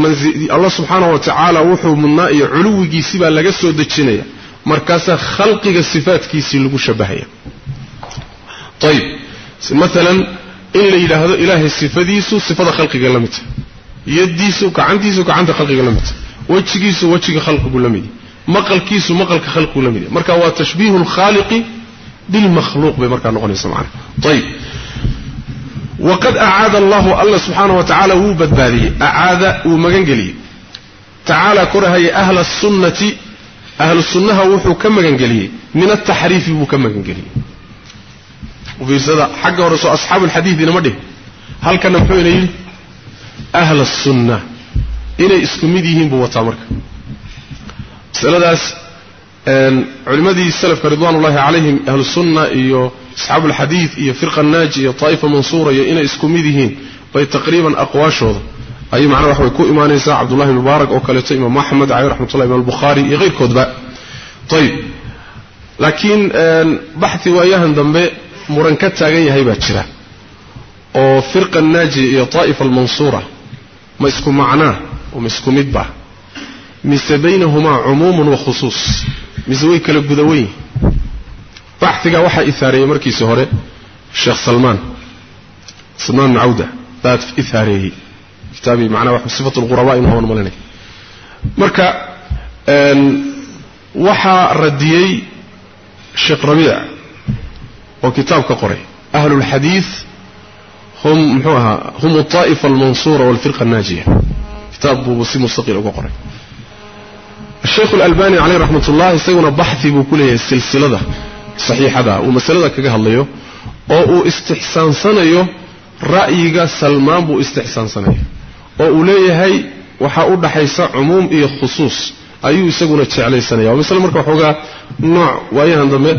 allah subxaanahu wa tacaala wuxuu mudnaa iyo culuwigiisii baa laga soo dejinaya markaasaa khalqiga sifaadkiisii lagu shabahaya ayib maalan in la yidhaahdo ilaahay sifadiisu sifada khalqiga la midta yadiisu gacantiisu gacanta khalqiga la midta wejigiisu wejiga khalqigu la midi maqalkiisu maqalka khalqigu la midi marka waa tashbiihu lkhaaliqi bilmakhluuq bay markaa noqonaysa macana ayib waqad acaada allahu alla subxaana wa tacaala wuu badbaadiyey. Acaada wuu magangeliyey. Tacaala korahaya ahla sunnati ahlu sunnaha wuxuu ka magangeliyey. Min ataxriifi buu ka magangeliyey fiirsada xagga hore soo asxaabu lxadiid inama dhih. Halkana muxuu ina yidhi ahla sunna inay isku mid yihiin buu wataa marka. Masaladaas culimmadii salafka ridwan ullahi calayhim ahlu sunna iyo asxaabu alxadiid iyo firqa naaji iyo taa'ifa mansuura iyo inay isku mid yihiin bay taqriiban aqwaashooda. Ayay macnaha wax way ku imaanaysaa cabdullahi mubaarak oo kaleeto imaam axmed caleyh raxmatullah imam albukhaari iyo hayrkoodba ayib laakiin baxi waayahan dambe muran ka taagan yahay baa jira. oo firqa naajiya iyo taa'ifa almansuura ma isku macnaa oo isku midba mise baynahumaa cumuumun wa khusuus? Mise way kala gudawan yihiin baxigaa waxaa ihaareeyey markiisi hore sheekh salmaan salmaan cawda baa ihaareeyey kitaabii macnaha sifat lqurabaa inu haban malinay marka waxaa radiyey sheekh rabiic oo kitaab ka qoray. Ahlu lxadiid hum muxuu ahaa hum alطaa'ifa almansuura walfirqa annaajiya. Kitaab buubu si mustaqil uga qoray. Asheikh alalbani caleyh raxmat ullah isaguna baxi buu ku leeyahay silsilada saxiixada. Uu masalada kaga hadlayo oo uu istixsaansanayo ra'yiga salmaan buu istixsaansanaya oo uu leeyahay waxaa u dhaxaysa cumuum iyo khusuus. Ayuu isaguna jeclaysanaya waa masle marka waxoogaa nooc waayahan dambe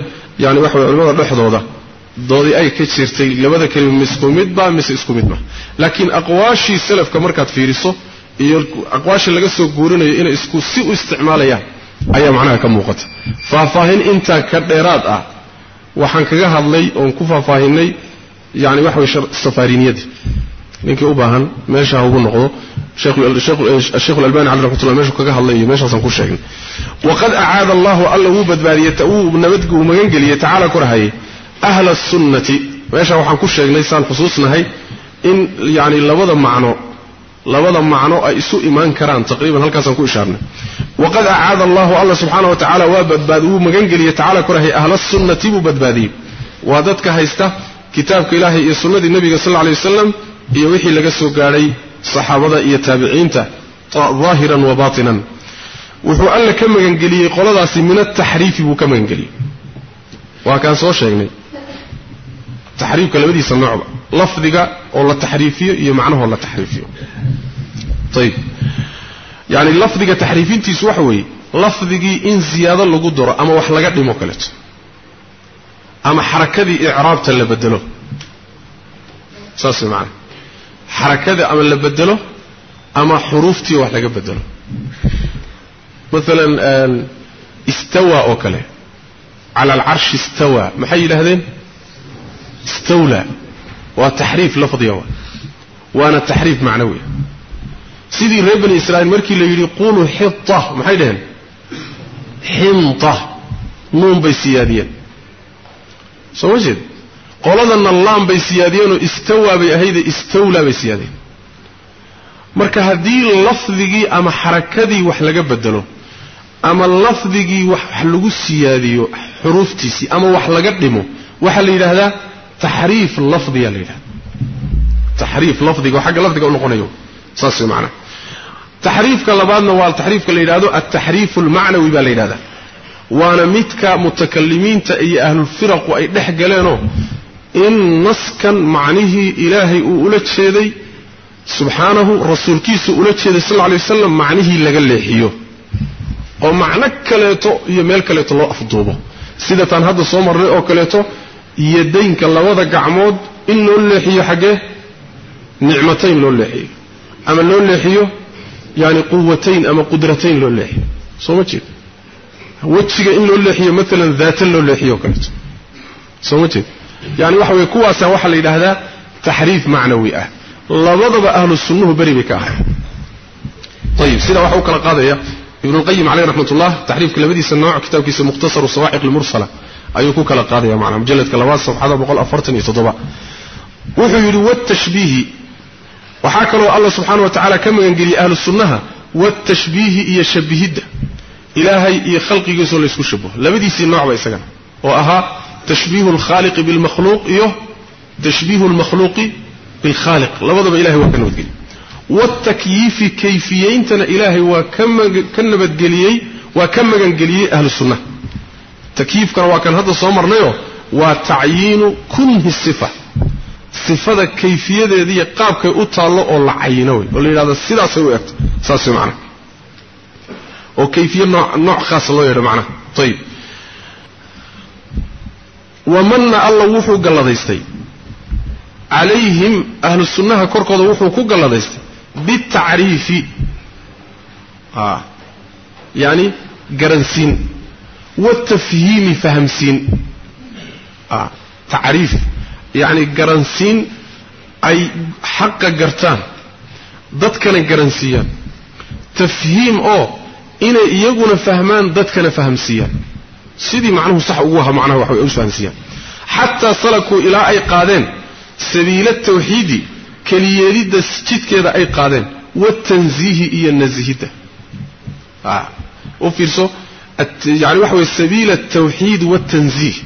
yani waxa way culimada dhexdooda doodii ay ka jirtay labada kelima ma isku midba mise isku midba laakiin aqwaashii salafka markaad fiiriso iyo aqwaashii laga soo guurinayo inay isku si u isticmaalayaan ayaa macnaha ka muuqata. Faahfaahin intaa ka dheeraad ah waxaan kaga hadlay oon ku faahfaahinay yani waxa way safariniyadii noqdo sheikhu albani cali raxmatullah meeshuu kaga hadlay iyo meeshaasaan ku sheegnay waqad acaada allahu alla wuu badbaadiyey wuu nabadg uu magangeliyey tacaala korahayay ahla sunnati meesha waxaan ku sheegnay saan xusuusnahay in yani labada macno labada macno ay isu imaan karaan taqriiban halkaasaan ku ishaarnay waqad acaada allahu alla subxaana wa tacala waa badbaadi wuu magangeliyey tacala korahayay ahla sunnati buu badbaadiyey waa dadka haysta kitaabka ilaahay iyo sunnadii nebiga sal lla alay wasalam iyo wixii laga soo gaadhay saxaabada iyo taabiciinta daahiran wa baatinan. Wuxuu alla ka magangeliyey qoladaasi min ataxriifi buu ka magangeliyey. Waa kaan soo sheegnay. Taxriifka labadiisa noocba lafdiga oo la taxriifiyo iyo macnahoo la taxriifiyo. Ayib yani lafdiga taxriifintiisu waxa weeye lafdigii in ziyaado lagu daro ama wax laga dhimo kaleeto ama xarakadii icraabta la bedelo. Saas way xarakada ama la bedelo ama xuruuftii wax laga bedelo. Maalan istawa oo kale. Cala alcarshi istawa. Maxay yidhaahdeen? Istawla. Waa taxriif lafdiga wa waana taxriif macnawiya sidii reer bani israa'iil markii la yidhi quluu xita maxay dhaheen xinta. Nuun bay siyaadiyeen. Soo ma jeed qoladanna laan bay siyaadiyeenoo istawaa bay ahayde istawlaa bay siyaadiyeen marka haddii lafdigii ama xarakadii wax laga bedelo ama lafdigii wax lagu siyaadiyo xuruuftiisii ama wax laga dhimo waxaa la yidhaahdaa taxriif lafdiya la yidhahda taxriif lafdiga oo xagga lafdiga u noqonayo saas way taxriifka labaadna waa taxriifka la yidhahdo altaxriifu almacnawi baa la yidhahdaa waana midka mutakalimiinta iyo ahlulfiraqu ay dhex galeenoo in naskan macnihii ilaahay uu ula jeeday subxaanahu rasuulkiisu ula jeeday sal lay wasalam macnihii laga leexiyo. Oo macno kaleeto iyo meel kaleeto loo afduubo. Sida taan hadda soo marnay oo kaleeto yadaynka labada gacmood in loo leexiyo xaggee nicmatayn loo leexiyo. Ama loo leexiyo yani quwatayn ama qudratayn loo leexiyo. Soo ma jeed? Wejiga in loo leexiyo maalan daata loo leexiyo o kaleeto. Soo ma jeed yani waxa weye kuwaasa waxaa la yidhaahdaa taxriif macnawi ah. Labadaba ahlu sunnuhu beri bay ka ahay ayib sidaa waxa u kala qaadaya ibnulqayim caleyh raxmat ullah taxriifka labadiisa nooc kitaabkiisa mukhtasaru sawaaciq lmursala ayuu ku kala qaadaya macnaa mujalladka labaad toddoba. Wuxuu yidhi watashbiihi waxaa kaloo alla subxaana wa tacala ka magangeliyey ahlu sunnaha watashbiihi iyo shabihidda ilaahay iyo khalqigiisoo laysku shabaho labadiisii noocba isagana oo ahaa tashbiihu alkhaaliqi bilmakhluuq iyo tashbiihu almakhluuqi bilkhaaliq labadaba ilahay waa ka nabadgeliyey waatakyiifi kayfiyeyntana ilaahay waa ka nabadgeliyey waa ka magangeliyey ahlu sunnaha takyiifkana waa kan hadda soo marnayo waa tacyiinu kunhi sifa sifada kayfiyadeeda iyo qaabkay u taallo oo la cayino wey oo la yidhahdo sidaasay u egto saas way macnaha oo kayfiye nooc nooc khaasa loo yeedho macnaha ayib wamanna alla wuxuu galladaystay. Calayhim ahlu sunnaha korkooda wuxuu ku galladaystay. Bitacriifi a yani garansiin. Watafhiimi fahamsiin. A tacriif. Yacni garansiin ay xaqa gartaan. Dadkana garansiiyaan. Tafhiim oo inay iyaguna fahmaan dadkana fahamsiiyaan sidii macnuhu sax ugu aha macnaha waxa way u fahamsiiyaan xataa salakuu ilaa ay qaadeen sabiila tawxiidi keliyeelidda jidkeeda ay qaadeen watanziihi iyo nasihidda u fiirso yani waxa weye sabiila altawxiid waltanziih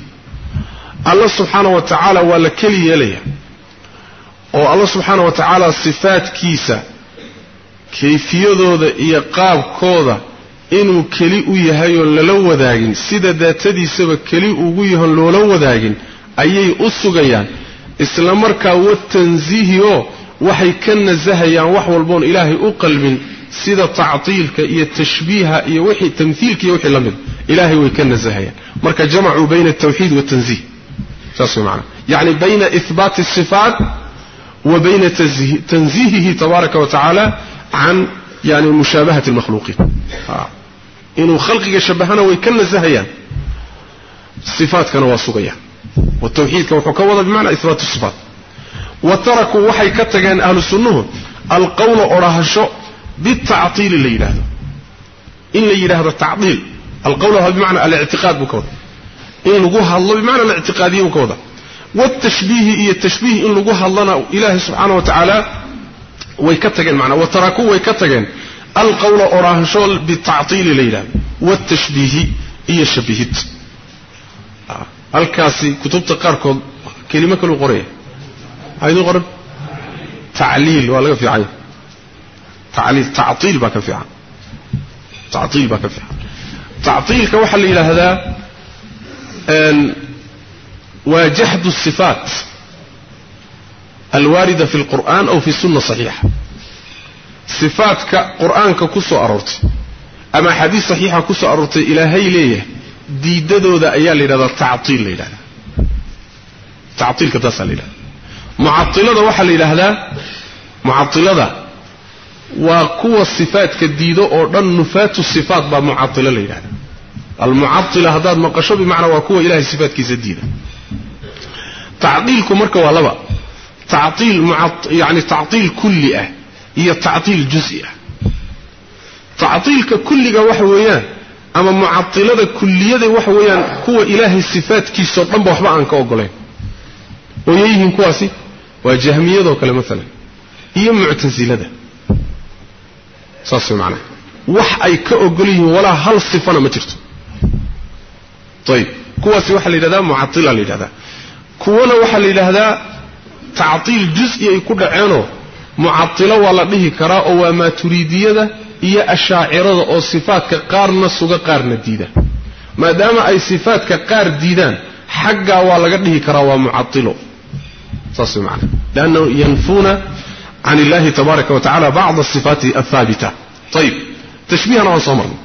alla subxaana wa tacaala waa la keli yeelaya oo alla subxaana wa tacaala sifaadkiisa kayfiyadooda iyo qaabkooda inuu keli u yahay oon lala wadaagin sida daatadiisaba keli ugu yahoon loola wadaagin ayay u sugayaan. Isla markaa watansiihi oo waxay ka nasahayaan wax walboon ilaahay u qalmin sida tactiilka iyo tashbiiha iyo wixii tamhiilka iyo wixii la mid ilaahay way ka nasahayaan marka jamacuu bayna altawxiid waltanziih saas way macana yacni bayna ihbaati asifaat wa bayna tanziihihi tabaaraka wa tacaala can yani mushaabahati almakhluuqiin inuu khalqiga shabahana way ka nasahayaan. Sifaatkana waa sugayaan. Watawxiidka wuxuu ka wada bimacnaa ihbaatu sifaat. Wa tarakuu waxay ka tageen ahlu sunnuhu alqawla odhahasho bitactiili la yidhaahdo. In la yidhaahdo tacdiil. Alqawla bimacnaa alictiqaad buu ka wada in lagu hadlo bimacnaa alictiqaadiya buu ka wada watashbiihi iyo tashbiih in lagu hadlana ilaahay subxaana wa tacaala way ka tageen manaa wa tarakuu way ka tageen alqawla odhahasho bitactiili la yidhahdo watashbiihi iyo shabihid halkaasi kutubta qaarkood kelimo kaluu qoraya idin qoran tacliil waa laga fiicanya tacliil tactiil baa ka fiican. Tactiil baa ka fiican. Tactiilka waxaa la yidhaahdaa waa jaxdu sifaat alwaarida fi lqur'an aw fi sunna saxiixa sifaatka qur'aanka ku soo aroortay ama axaadiis saxiixa ku soo aroortay ilaahay leeyahay diidadooda ayaa la yidhahdaa tactiil la yidhahdaa. Tactiilka taasaa la yidhahda mucailada waxaa la yidhaahdaa mucailada waa kuwa sifaadka diido oo dhan nufaatu sifaat baa mucailo la yidhahda almucaila haddaad maqasho bimacnaa waa kuwa ilahay sifaatkiisa diida. Tacdiilku marka waa laba. Tacdiil yani tacdiil kulli ah iyo tacdiil juzi ah. Tacdiilka kulliga waxa weeyaan ama mucailada kulliyada waxa weeyaan kuwa ilaahay sifaatkiisao dhanba waxba aan ka ogolayn. Oo yayihiin kuwaasi? Waa jahmiyadoo kale maalan iyo muctasilada saas macnaha. Wax ay ka ogol yihiin walaa hal sifana ma jirto. Ayib kuwaasi waxaa la yidhahdaa mucatila la yidhahdaa. Kuwana waxaa la yidhaahdaa tactiil jus-i ay ku dhaceenoo mucatilo waa la dhihi karaa oo waa maaturiidiyada iyo ashaacirada oo sifaadka qaarna suga qaarna diida. Maadaama ay sifaadka qaar diidaan xaggaa waa laga dhihi karaa waa mucatilo saas macana liannahu yanfuuna can illahi tabaaraka wa tacala bacd asifaati athaabita. Ayib tashbiihana waan soo marnay.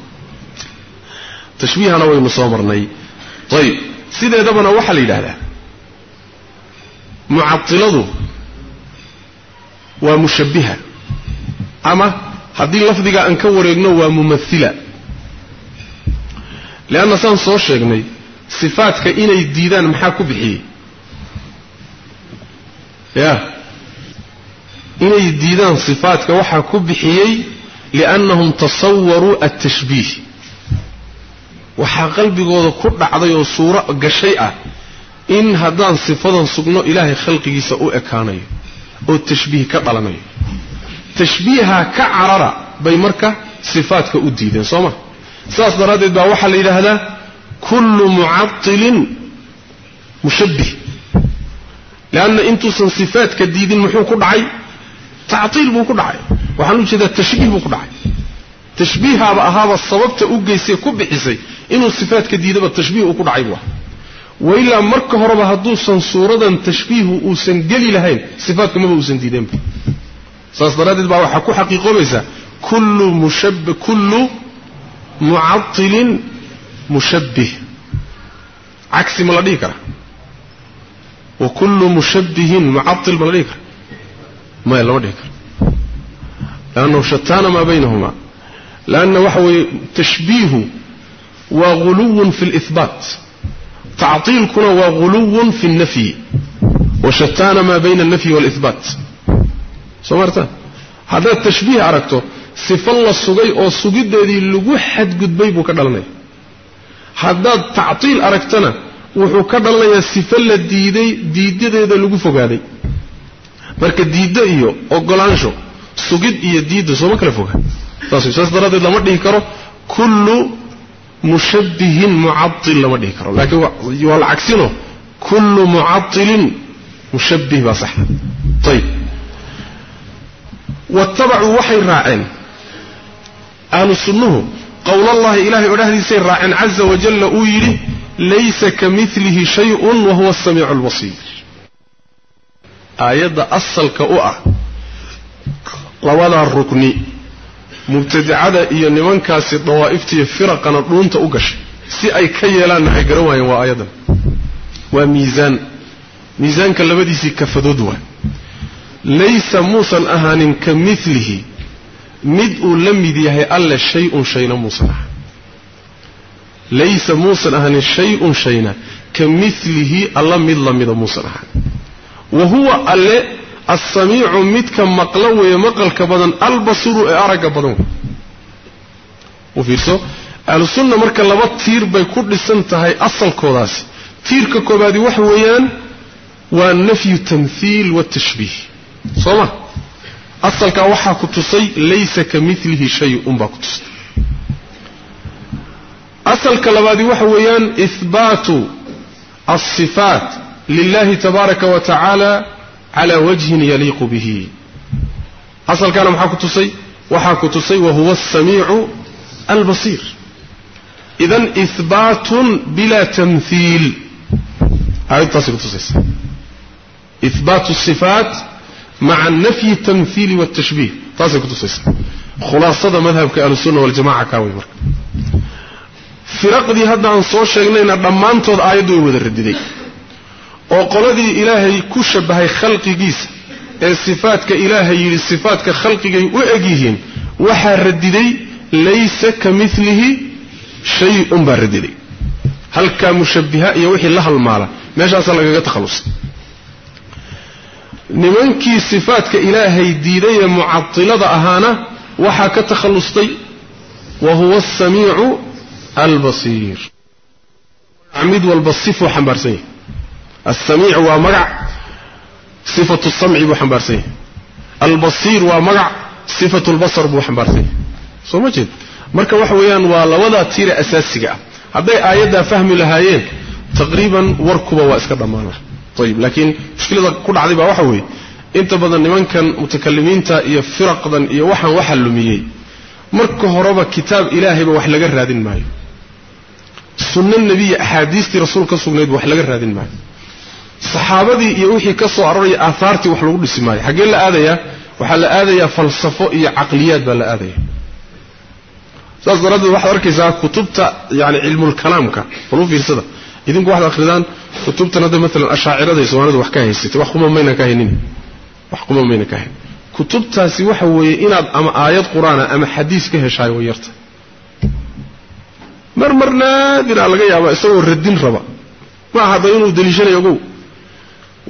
Tashbiihana waynu soo marnay. Ayib sideedabana waxaa la yidhahdaa mucatiladu waa mushabbiha. Ama haddii lafdiga aan ka wareegno waa mumathila. Leanna saan soo sheegnay sifaadka inay diidaan maxaa ku bixiyey? Ya. Inay diidaan sifaadka waxaa ku bixiyey liannahum tasawaruu altashbiih waxaa qalbigooda ku dhacday oo suuro gashay ah in haddaan sifadan sugno ilaahay khalqigiisa u ekaanayo oo tashbiih ka dhalanayo tashbiiha ka carara bay marka sifaadka u diideen soo ma? Sidaas daraaddeed baa waxaa la yidhaahdaa kullu mucatilin mushabbih. Leanna intuusan sifaadka diidin muxuu ku dhacay? Tactiil buu ku dhacay. Waxaan u jeedaa tashbiih buu ku dhacay. Tashbiihaaba ahaaba sababta u geysay ku bixisay inuu sifaadka diidaba tashbiih uu ku dhacay buu aha wailaa marka horeba hadduusan suuradan tashbiihu uusan geli lahayn sifaadka maba uusan diideenba saas daraaddeed baa waxaa ku xaqiiqoobaysa kullu mushab kullu mucatilin mushabbih. Cagsi ma la dhihi karaa wa kullu mushabbihin mucatil ma la dhihi kara. Maya lama dhihi karo leannahu shataana maa baynahuma. Leanna waxa weeye tashbiihu waa guluwun fi lihbaat tactiilkuna waa guluwun fi اlnafyi wa shataana maa bayna alnafyi wاlihbaat soo marta haddaad tashbiih aragto sifo la sugay oo sugiddeedii lagu xadgudbay buu ka dhalanaya haddaad tactiil aragtana wuxuu ka dhalanayaa sifo la diiday diidadeeda lagu fogaaday marka diiddo iyo ogolaansho sugid iyo diidda sooma kala foga saas saas daraaddeed lama dhihi karo kullu mushabbihin mucatil lama dhihi karo laakiin waa la cagsino kullu mucatilin mushabbih baa saxa ayib watabacuu waxay raaceen ahlu sunnuhu qowlallahi ilahay odhahdiisay raaceen caza wajalla uu yidhi laysa ka mubtadicada iyo nimankaasi dawaa'iftiiyo firaqana dhuunta u gashay. Si ay ka yeelaanna ay garan waayeen? Waa aayaddan waa miisaan. Miisaanka labadiisii kafadood waa laysa muusan ahaanin ka milihi mid uu la mid yahay alle shay-un shayna muusan ahaan laysa muusan ahaanin shay-un shayna ka milihi alla mid lamida muusan ahaan wa huwa alle alsamiicu midka maqlo weeye maqalka badan albasiru ee aragga badan. Wey u fiirso? Ahlusunna marka laba tiir bay ku dhisan tahay asalkoodaasi tiirka koobaadi waxa weeyaan waa nafyu tamhiil watashbiih soo ma asalkaa waxaa ku tusay laysa ka milihi shay-un baa ku tusay. Asalka labaadi waxa weeyaan ihbaatu alsifaat lilahi tabaaraka wa tacaala cala wajhin yaliiqu bihi asalkaana maxaa ku tusay waxaa ku tusay wahuwa asamiicu albasiir idan ihbaatun bila tamhiil aayadtaasay ku tusaysa ihbaatu sifaat maca nafyi tamhiili wاtashbiih taasay ku tusaysa khulaasada madhabka ahlusunna waljamaca kaa wey marka firaqdii hadda aan soo sheegnayna dhammaantood aayaddu way wada radiday oo qoladii ilaahay ku shabbahay khalqigiisa ee sifaadka ilaahay yidhi sifaadka khalqigay u eg yihiin waxaa radiday laysa ka milihi shay-un baa radiday. Halkaa mushabbiha iyo wixii la halmaala meeshaasaa lagaga takhallusay nimankii sifaadka ilaahay diiday ee mucatilada ahaana waxaa ka takhallustay wa huwa asamiicu albasiir. Mid walba sifuu xambaarsan yahay alsamiicu waa magac sifatu samci buu xambaarsan yahay. Albasiir waa magac sifatu lbasar buu xambaarsan yahay. Soo ma jeed? Marka waxa weeyaan waa labadaa tiire asaasiga ah. Hadday aayaddaa fahmi lahaayeen taqriiban warkuba waa iska dhammaan laha ayib laakiin mushkilada ku dhacday baa waxa weeye inta badan nimankan mutakalimiinta iyo firaqdan iyo waxaan waxa lumiyey. Marka horeba kitaab ilaahayba wax laga raadin maayo. Sunno nebiya axaadiistii rasuul ka sugnayd wax laga raadin maayo saxaabadii iyo wixii ka soo aroraya aahaartii wax lagu dhisi maayo. Xaggee la aadayaa? Waxaa la aadayaa falsafo iyo caqliyaad baa la aadaya saas daraaddeed waxaad arkaysaa kutubta yani cilmulkalaamka bal idinku waxaad akhridaan kutubtan hadda maalan ashaacirada iyo soomaalida wax ka haysatay. Wax kuma mayna ka haynin. Wax kuma mayna ka hayn kutubtaasi waxa weeye inaad ama aayad qur'aana ama xadiis ka heshaayo way yarta. Mar mar naadira laga yaabaa isagoo radin raba. Ma aha da inuu daliishanayo ogow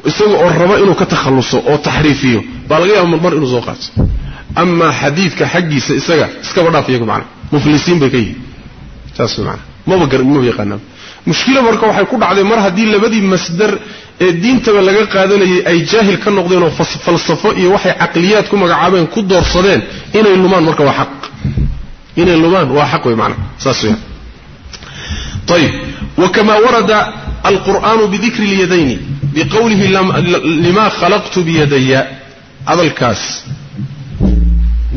isaga oo raba inuu ka takhalluso oo taxriifiyo baa laga yaaba marmar inuu soo qaato amaa xadiidka xaggiisa isaga iskaba dhaaf iyagu muflisiin bay ka yihiin. Saas macana maba maba yaqaanaa mushkila marka waxay ku dhacday mar haddii labadii masdar ee diintaba laga qaadanayay ay jaahil ka noqdeen oo falsafo iyo waxay caqliyaad ku magacaabeen ku doorsadeen inay lumaan marka waa xaq. Inay lumaan waa xaq wey macana saas weeyaan ayb wkama warada alqur'aanu bidikri اlyadayni biqowlihi lima khalaqtu biyadaya hadalkaas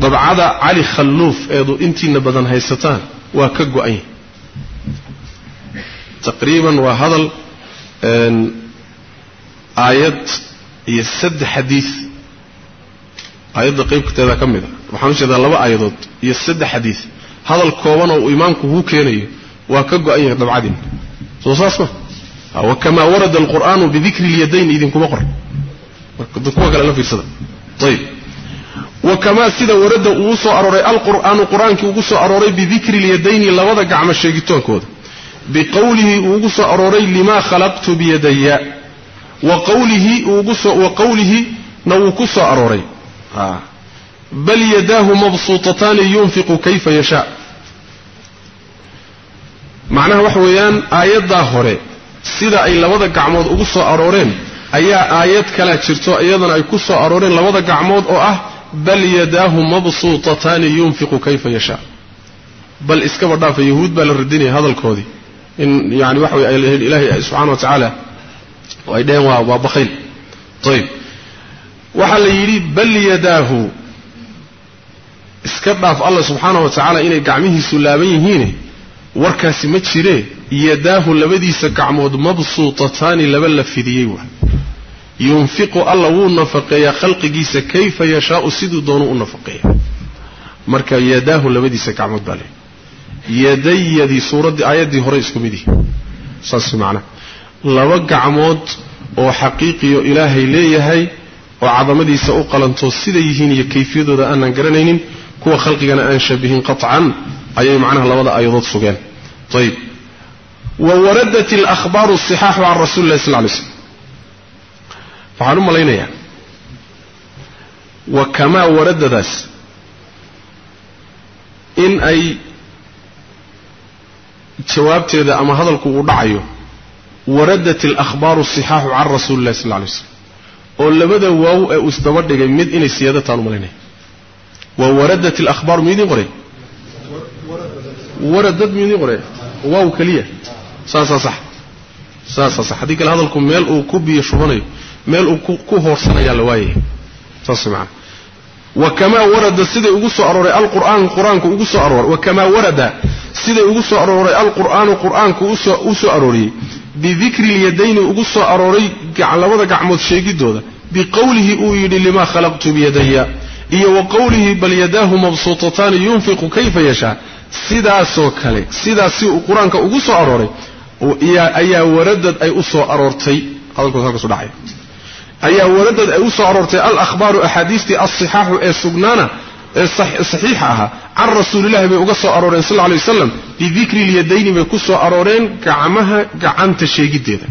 dabcada cali khalluuf eedu intiina badan haysataan waa ka go-anya taqriiban waa hadal aayad iyo saddex xadiid aayadda qaybteeda ka mid a waxaan u jeedaa laba aayadood iyo saddex xadiid hadal kooban oo uu imaamku kuu keenayo waa ka go-an yahay dabcadin soo saas ma wakamaa warada alqur'aanu bidikri اlyadayn idinkuma qor. Kuwa kale la fiirsada. Ayb wakamaa sida warada ugu soo arooray alqur'aanu qur'aankii ugu soo arooray bidikri اlyadayni labada gacmo sheegitoonkooda. Biqowlihi uu ugu soo arooray limaa khalaqtu biyadaya wa qowlihi na wuu ku soo arooray. Bal yadaahu mabsuutataani yunfiqu kayfa yashaa. Macnaha waxa weeyaan aayaddaa hore sida ay labada gacmood ugu soo arooreen ayaa aayad kalaa jirto iyadana ay ku soo arooreen labada gacmood oo ah bal yadaahu mabsuutataani yunfiqu kayfa yashaa. Bal iskaba dhaafa yahuud baa la radinaya hadalkoodii. In yani waxa wey ay laheen ilaahay subxana wa tacaala ay dheheen waa waa bakhayl ayib waxaa la yidhi bal yadaahu. Iska dhaaf alla subxaana wa tacaala inay gacmihiisu laaban yihiine warkaasi ma jiree yadaahu labadiisa gacmood mabsuutataani laba la fidiyey waa yunfiqu alla wuu nafaqeeyaa khalqigiisa kayfa yashaau siduu doonu u nafaqeeya marka yadaahu labadiisa gacmood baa le yadayadii suuraddii aayaddii hore isku mid yihi saas macnaha laba gacmood oo xaqiiqiyo ilaahay leeyahay oo cadamadiisa u qalanto siday yihiin iyo kayfiyadooda aanan garanaynin kuwa khalqigana aan shabihin qaطcan ayay macnaha labada aayadood sugeen. Ayb wa waradat alahbaaru asixaaxu can rasuli illahi sal lay slm waxaan u malaynayaa. Wa kamaa waradadaas. In ay jawaabteeda ama hadalku uu dhacayo waradat alahbaaru asixaaxu can rasuli illahi sal lay slm oo labada waaw ee uu isdaba dhigay mid inay siyaadataan u malaynaya wa waradat alahbaaru miidiin qoray. Waradad miidiin qoray. Waaw keliya saasaa sax. Saasaa sax. Haddii kale hadalku meel uu ku biyo shubanayo meel uu ku hoorsanayaa la waayaya saas macana wakamaa warada siday ugu soo arooray alqur'aan qur'aanku ugu soo arooray. Wakamaa warada siday ugu soo arooray alqur'aanu qur'aanku u soo arooriyey. Bidikri lyadayni ugu soo arooray labada gacmood sheegidooda. Biqowlihi uu yidhi limaa khalaqtu biyadaya iyo wa qowlihi bal yadaahu mabsuutataani yunfiqu kayfa yashaa sidaasoo kale sidaas si uu qur-aanka ugu soo arooray ayaa waradad ay u soo aroortay hadalkood halkaasu dhacay ayaa waradad ay u soo aroortay alahbaaru axaadiistii alsixaaxu ee sugnaana ee saxiixa ahaa can rasuulillahi bay uga soo arooreen sal lay waslam bidikri lyadayni bay ku soo arooreen gacmaha gacanta sheegiddeeda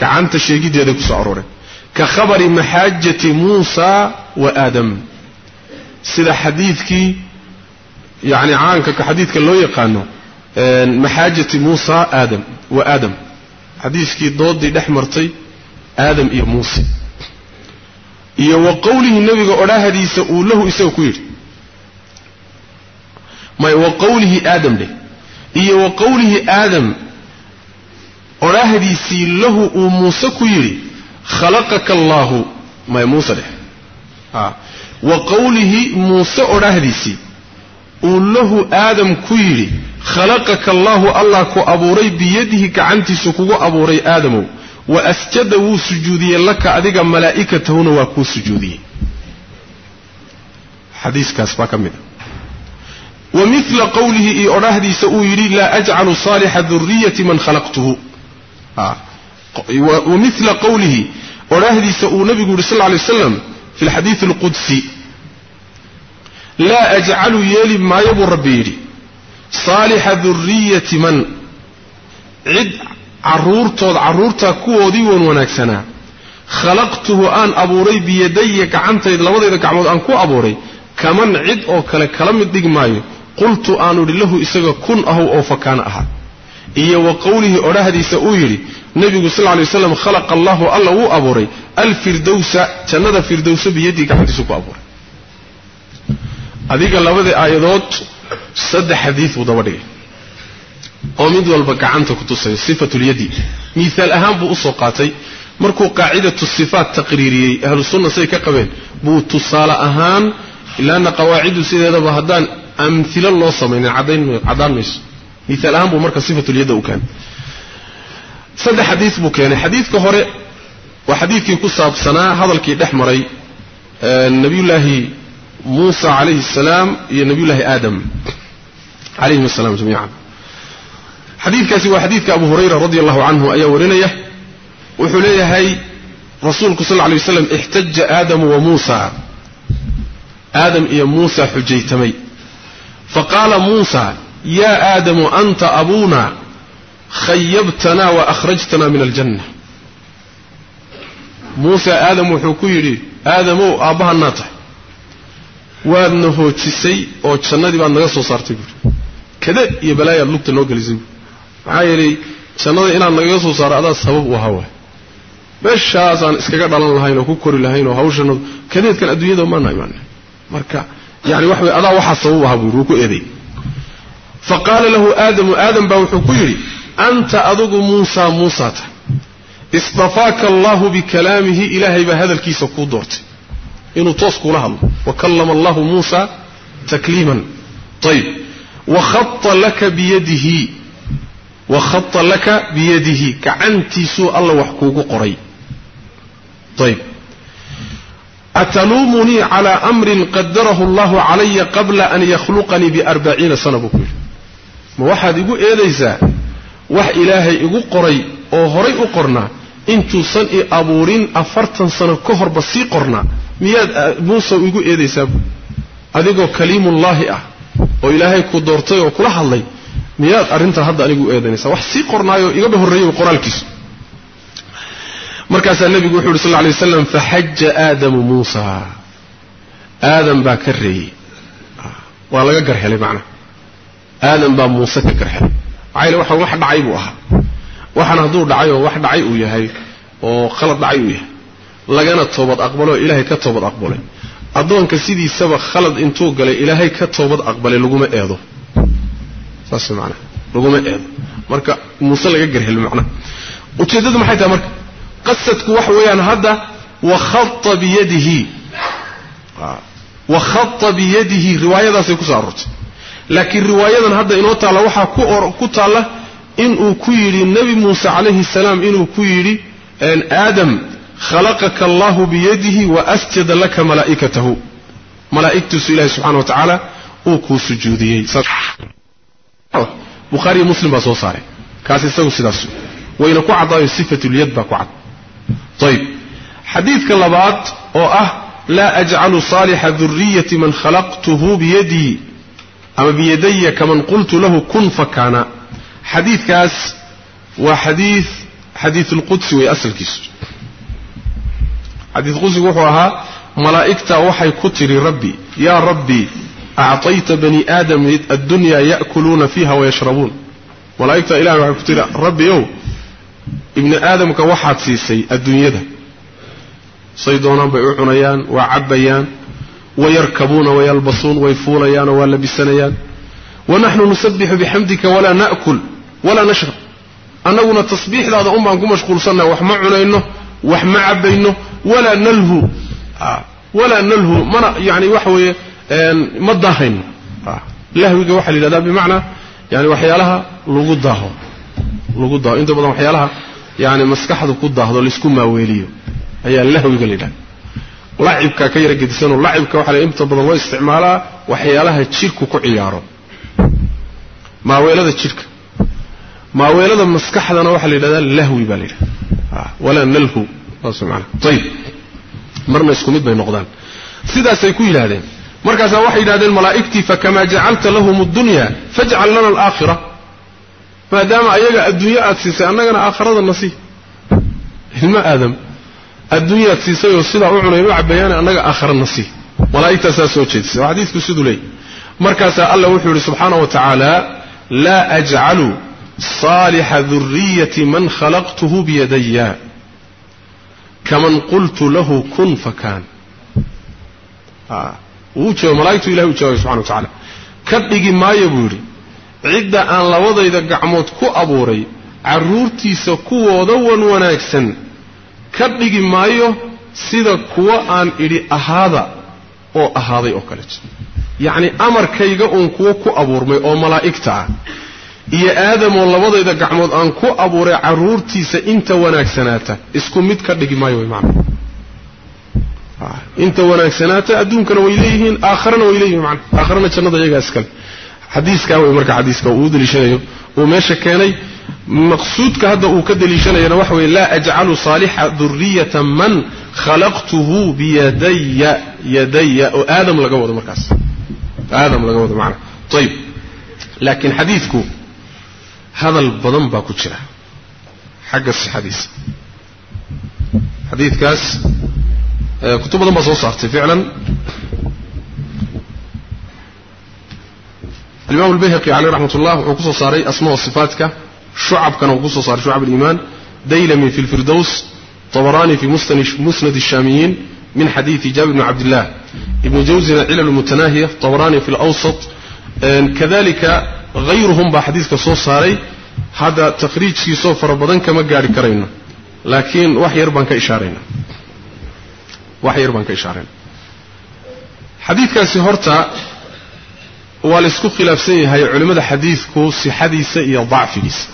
gacanta sheegiddeeday ku soo arooreen ka khabari maxaajati muusa wa aadam sida xadiidkii yani caanka xadiidka loo yaqaano maxaajati muusa aadam wa aadam. Xadiiskii doodii dhex martay aadam iyo muuse. Iyo wa qowlihi nebiga odhaahadiisa uu lahu isaga ku yidhi. May wa qowlihi aadam dheh iyo wa qowlihi aadam odhaahdiisii lahu uu muuse ku yidhi khalaqaka allaahu. May muuse dheh wa qowlihi muuse odhaahdiisii له آدم كيري خلقك الله الله كو أبو ري بيده كعنتي سكو أبوري آدم وأسجده سجودي لك أذيك ملائكة هنا وكو سجودي حديث كاسبا كمينة ومثل قوله إعراهدي سأويري لا أجعل صالح ذرية من خلقته آه. ومثل قوله أراهدي سأو نبي صلى الله عليه وسلم في الحديث القدسي laa ajcalu yeeli maayo buu rabbi yidhi. Saalixa duriyati man? Cid carruurtood carruurtaa kuwoodii wan wanaagsanaa. Khalaqtuhu aan abuuray biyadaya gacantayda labadayda gacmood aan ku abuuray. Kaman cid oo kale kala mid dhigi maayo. Qultu aanu idhi lahu isaga kun ahow oo fakaana ahaa iyo wa qowlihii odhahdiisa uu yidhi nebigu sal lay waslam khalaqa allahu alla wuu abuuray. Alfirdowsa jannada firdowsa biyadii gacantiisu ku abuuray adiga labadii aayadood saddex xadiid buu daba dhigay. Oo mid walba gacanta ku tusaya sifatulyadi miaal ahaan buu u soo qaatay. Markuu qaacidatu sifaat taqriiriyey ahlu sunna say ka qabeen buu tusaale ahaan ilaana qawaaciddu sideedaba haddaan amilo loo samaynin caddaan mayso. Miaal ahaan buu marka sifatulyadda u keenay. Saddex xadiid buu keenay. Xadiidka hore waa xadiidkii ku saabsanaa hadalkii dhex maray nabiyullaahi muusa calayhi asalaam iyo nabiyullaahi aadam calayhim asalaam jamiican. Xadiidkaasi waa xadiidka abu hurayra radi allahu canhu ayaa warinaya. Wuxuu leeyahay rasuulku sal ly waslam ixtaja aadamu wa muusa. Aadam iyo muusa xujaytamay. Faqaala muusa yaa aadamu anta abuuna khayabtana wa akhrajtana min aljanna muuse aadam wuxuu ku yidhi aadamow aabbahanaa tahay waadna hoojisay oo jannadii baad naga soo saartay buuri kada iyo balaayaad lugta noo gelisay buuri maxaa yeelay jannada inaad nagaga soo saaro adaa sabab u ahaa waay meeshaasaan iskaga dhalan lahayn oo ku kori lahayn oo hawshanadu kadeedkan adduunyada maana imaan. Marka yani wax way adaa waxaa sabab u ahaa buuri wuu ku eeday. Fa qaala lahu aadamu aadam baa wuxuu ku yidhi anta adugu muusa muusaa tahay istafaaka allahu bikalaamihi ilaahay baa hadalkiisa kuu doortay inuu toos kuula hadlo. Wa kallama allahu muusa takliiman. Ayib wa khata laka biyadihi. Wa khata laka biyadihi. Gacantiisuu alla wax kuugu qoray. Ayib ataluumunii calaa amrin qadarahu allahu calaya qabla an yakhluqanii biarbaciina sana buu ku yidhi. Ma waxaad igu eedaysaa wax ilaahay igu qoray oo horay u qornaa? Intuusan i abuurin afartan sano ka horba sii qornaa miyaad muusew igu eedaysaa adigoo kaliimullaahi ah oo ilaahay ku doortay oo kula hadlay miyaad arrintan hadda anigu eedanaysaa wax sii qornaayoo igaba horreeyey qoraalkiisu. Markaasaa nebigu wuxu uhi sal lla lay waslam faxaja aadamu muusa. Aadam baa ka reeyey. Waa laga garhelay macnaha aadam baa muuse ka garhelay. Maxaa yele waxaan wax dhacay buu ahaa. Waxaan hadduu dhacay oo wax dhacay uu yahay oo khalad dhacay uu yahay lagana toobad aqbaloo ilaahay ka toobad aqbalay addoonka sidiisaba khalad intuu galay ilaahay ka toobad aqbalay laguma eedo. Saas macnaha laguma eedo. Marka muuse laga garhelo macnaha ujeeddadu maxay tahay marka? Qasadku waxa weeyaan hadda wakhata biyadihi. Wakhata biyadihi. Riwaayadaasay ku soo aroortay laakiin riwaayadan hadda inoo taalla waxaa ku taalla inuu ku yidhi nebi muuse calayhi salaam inuu ku yidhi aadam khalaqaka allahu biyadihi wa asjada laka malaa'ikatahu malaa'igtiisu ilahi subxana wa tacaala uu kuu sujuudiyey bukhaariyo muslim baa soo saaray kaas isagu sidaas wayna ku caddaayo sifatulyad baa ku cad ayb xadiidka labaad oo ah laa ajcalu saalixa duriyati man khalaqtuhu biyadii ama biyadaya kaman qultu lahu kun fakaana xadiidkaas waa xadii xadiiulqudsi wey asalkiisu xadiid qudsigu wuxuu ahaa malaa'igta waxay ku tidhi rabbi yaa rabbi acطayta bani aadam addunya ya'kuluuna fiiha wayashrabuun malaa'igta ilahay waxay ku tidhi rabbi ow ibni aadamka waxaad siisay adduunyada. Say doonaan bay u cunayaan waa cabbayaan wayarkabuuna wayalbasuun way fuulayaanoo waa labisanayaan. Wanaxnu nusabixu bixamdika walaa na'kul walaa nashrab annaguna tasbiixdaada un baan ku mashquulsannaha wax ma cunayno wax ma cabbayno walaa nalhu walaa nalhu mana yani waxa weeye ma daahayno lahwiga waxaa la yidhahdaa bimacnaa yani waxyaalaha lagu daaho lagu daaho. Inta badan waxyaalaha yani maskaxdu ku daahdo laysku maaweeliyo ayaa lahwiga la yidhahda lacibka ka yara gedisanoo lacibka waxaa la inta badan loo isticmaalaa waxyaalaha jidhku ku ciyaaro. Maaweelada jidhka. Maaweelada maskaxdana waxaa la yidhahdaa lahwi baa la yidhahda walaa nalhu saas maana ayib marna isku mid bay noqdaan. Sidaasay ku yidhahdeen markaasaa waxay yidhahdeen malaa'igtii fakamaa jacalta lahum addunya fajcal lana alaakhira. Maadaama ayaga adduunyo aad siisay annagana aakharada na sii. Ilma aadam adduunyaad siisayoo sidaa u cunay u cabayaane annaga aakhara na sii. Malaa'igtaasaa soo jeedisay. Waa xadiidku siduu leeyay. Markaasaa allah wuxuu saalixa duriyati man khalaqtuhu biyadaya kaman qultu lahu kun fakaan malaigtu ilahi u jawabay subxana wa tacala ka dhigi maayo buu yidhi cidda aan labadayda gacmood ku abuuray carruurtiisa kuwooda wan wanaagsan ka dhigi maayo sida kuwa aan idhi ahaada oo ahaaday oo kaleeto yacni amarkayga uun kuwo ku abuurmay oo malaa'igta ah iyo aadamoo labadayda gacmood aan ku abuuray carruurtiisa inta wanaagsanaata isku mid ka dhigi maayo macana inta wanaagsanaata adduunkana way leeyihiin aakharana way leeyihiin mana aakharana jannada iyagaa iskale xadiiskaa wey marka xadiiska uu deliishanayo uu meesha keenay maqsuudka hadda uu ka deliishanayana waxa weye laa ajcalu saalixa duriyata man khalaqtuhu biyadaya yadaya oo aadam laga wado markaas. Aadam laga wado macana ayib laakiin xadiidku هذا البضم باكوتشرا حق الحديث حديث. كاس. آه، كتب بضم صوصات فعلا. الإمام البيهقي عليه رحمة الله وقصة صاري أسماء وصفاتك. شعب كان وقصة صار شعب الإيمان. ديلمي في الفردوس طبراني في مستنش مسند الشاميين من حديث جابر بن عبد الله. ابن جوزنا العلل المتناهية طبراني في الأوسط. آه، كذلك hayruhum baa xadiidka soo saaray hadda takhriijkiisoo fara badan kama gaari karayno laakiin wax yar baan ka ishaaraynaa wax yar baan ka ishaarayna xadiidkaasi horta waa la laysku khilaafsan yahay culimmada xadiidku sixadiisa iyo dacfigiisa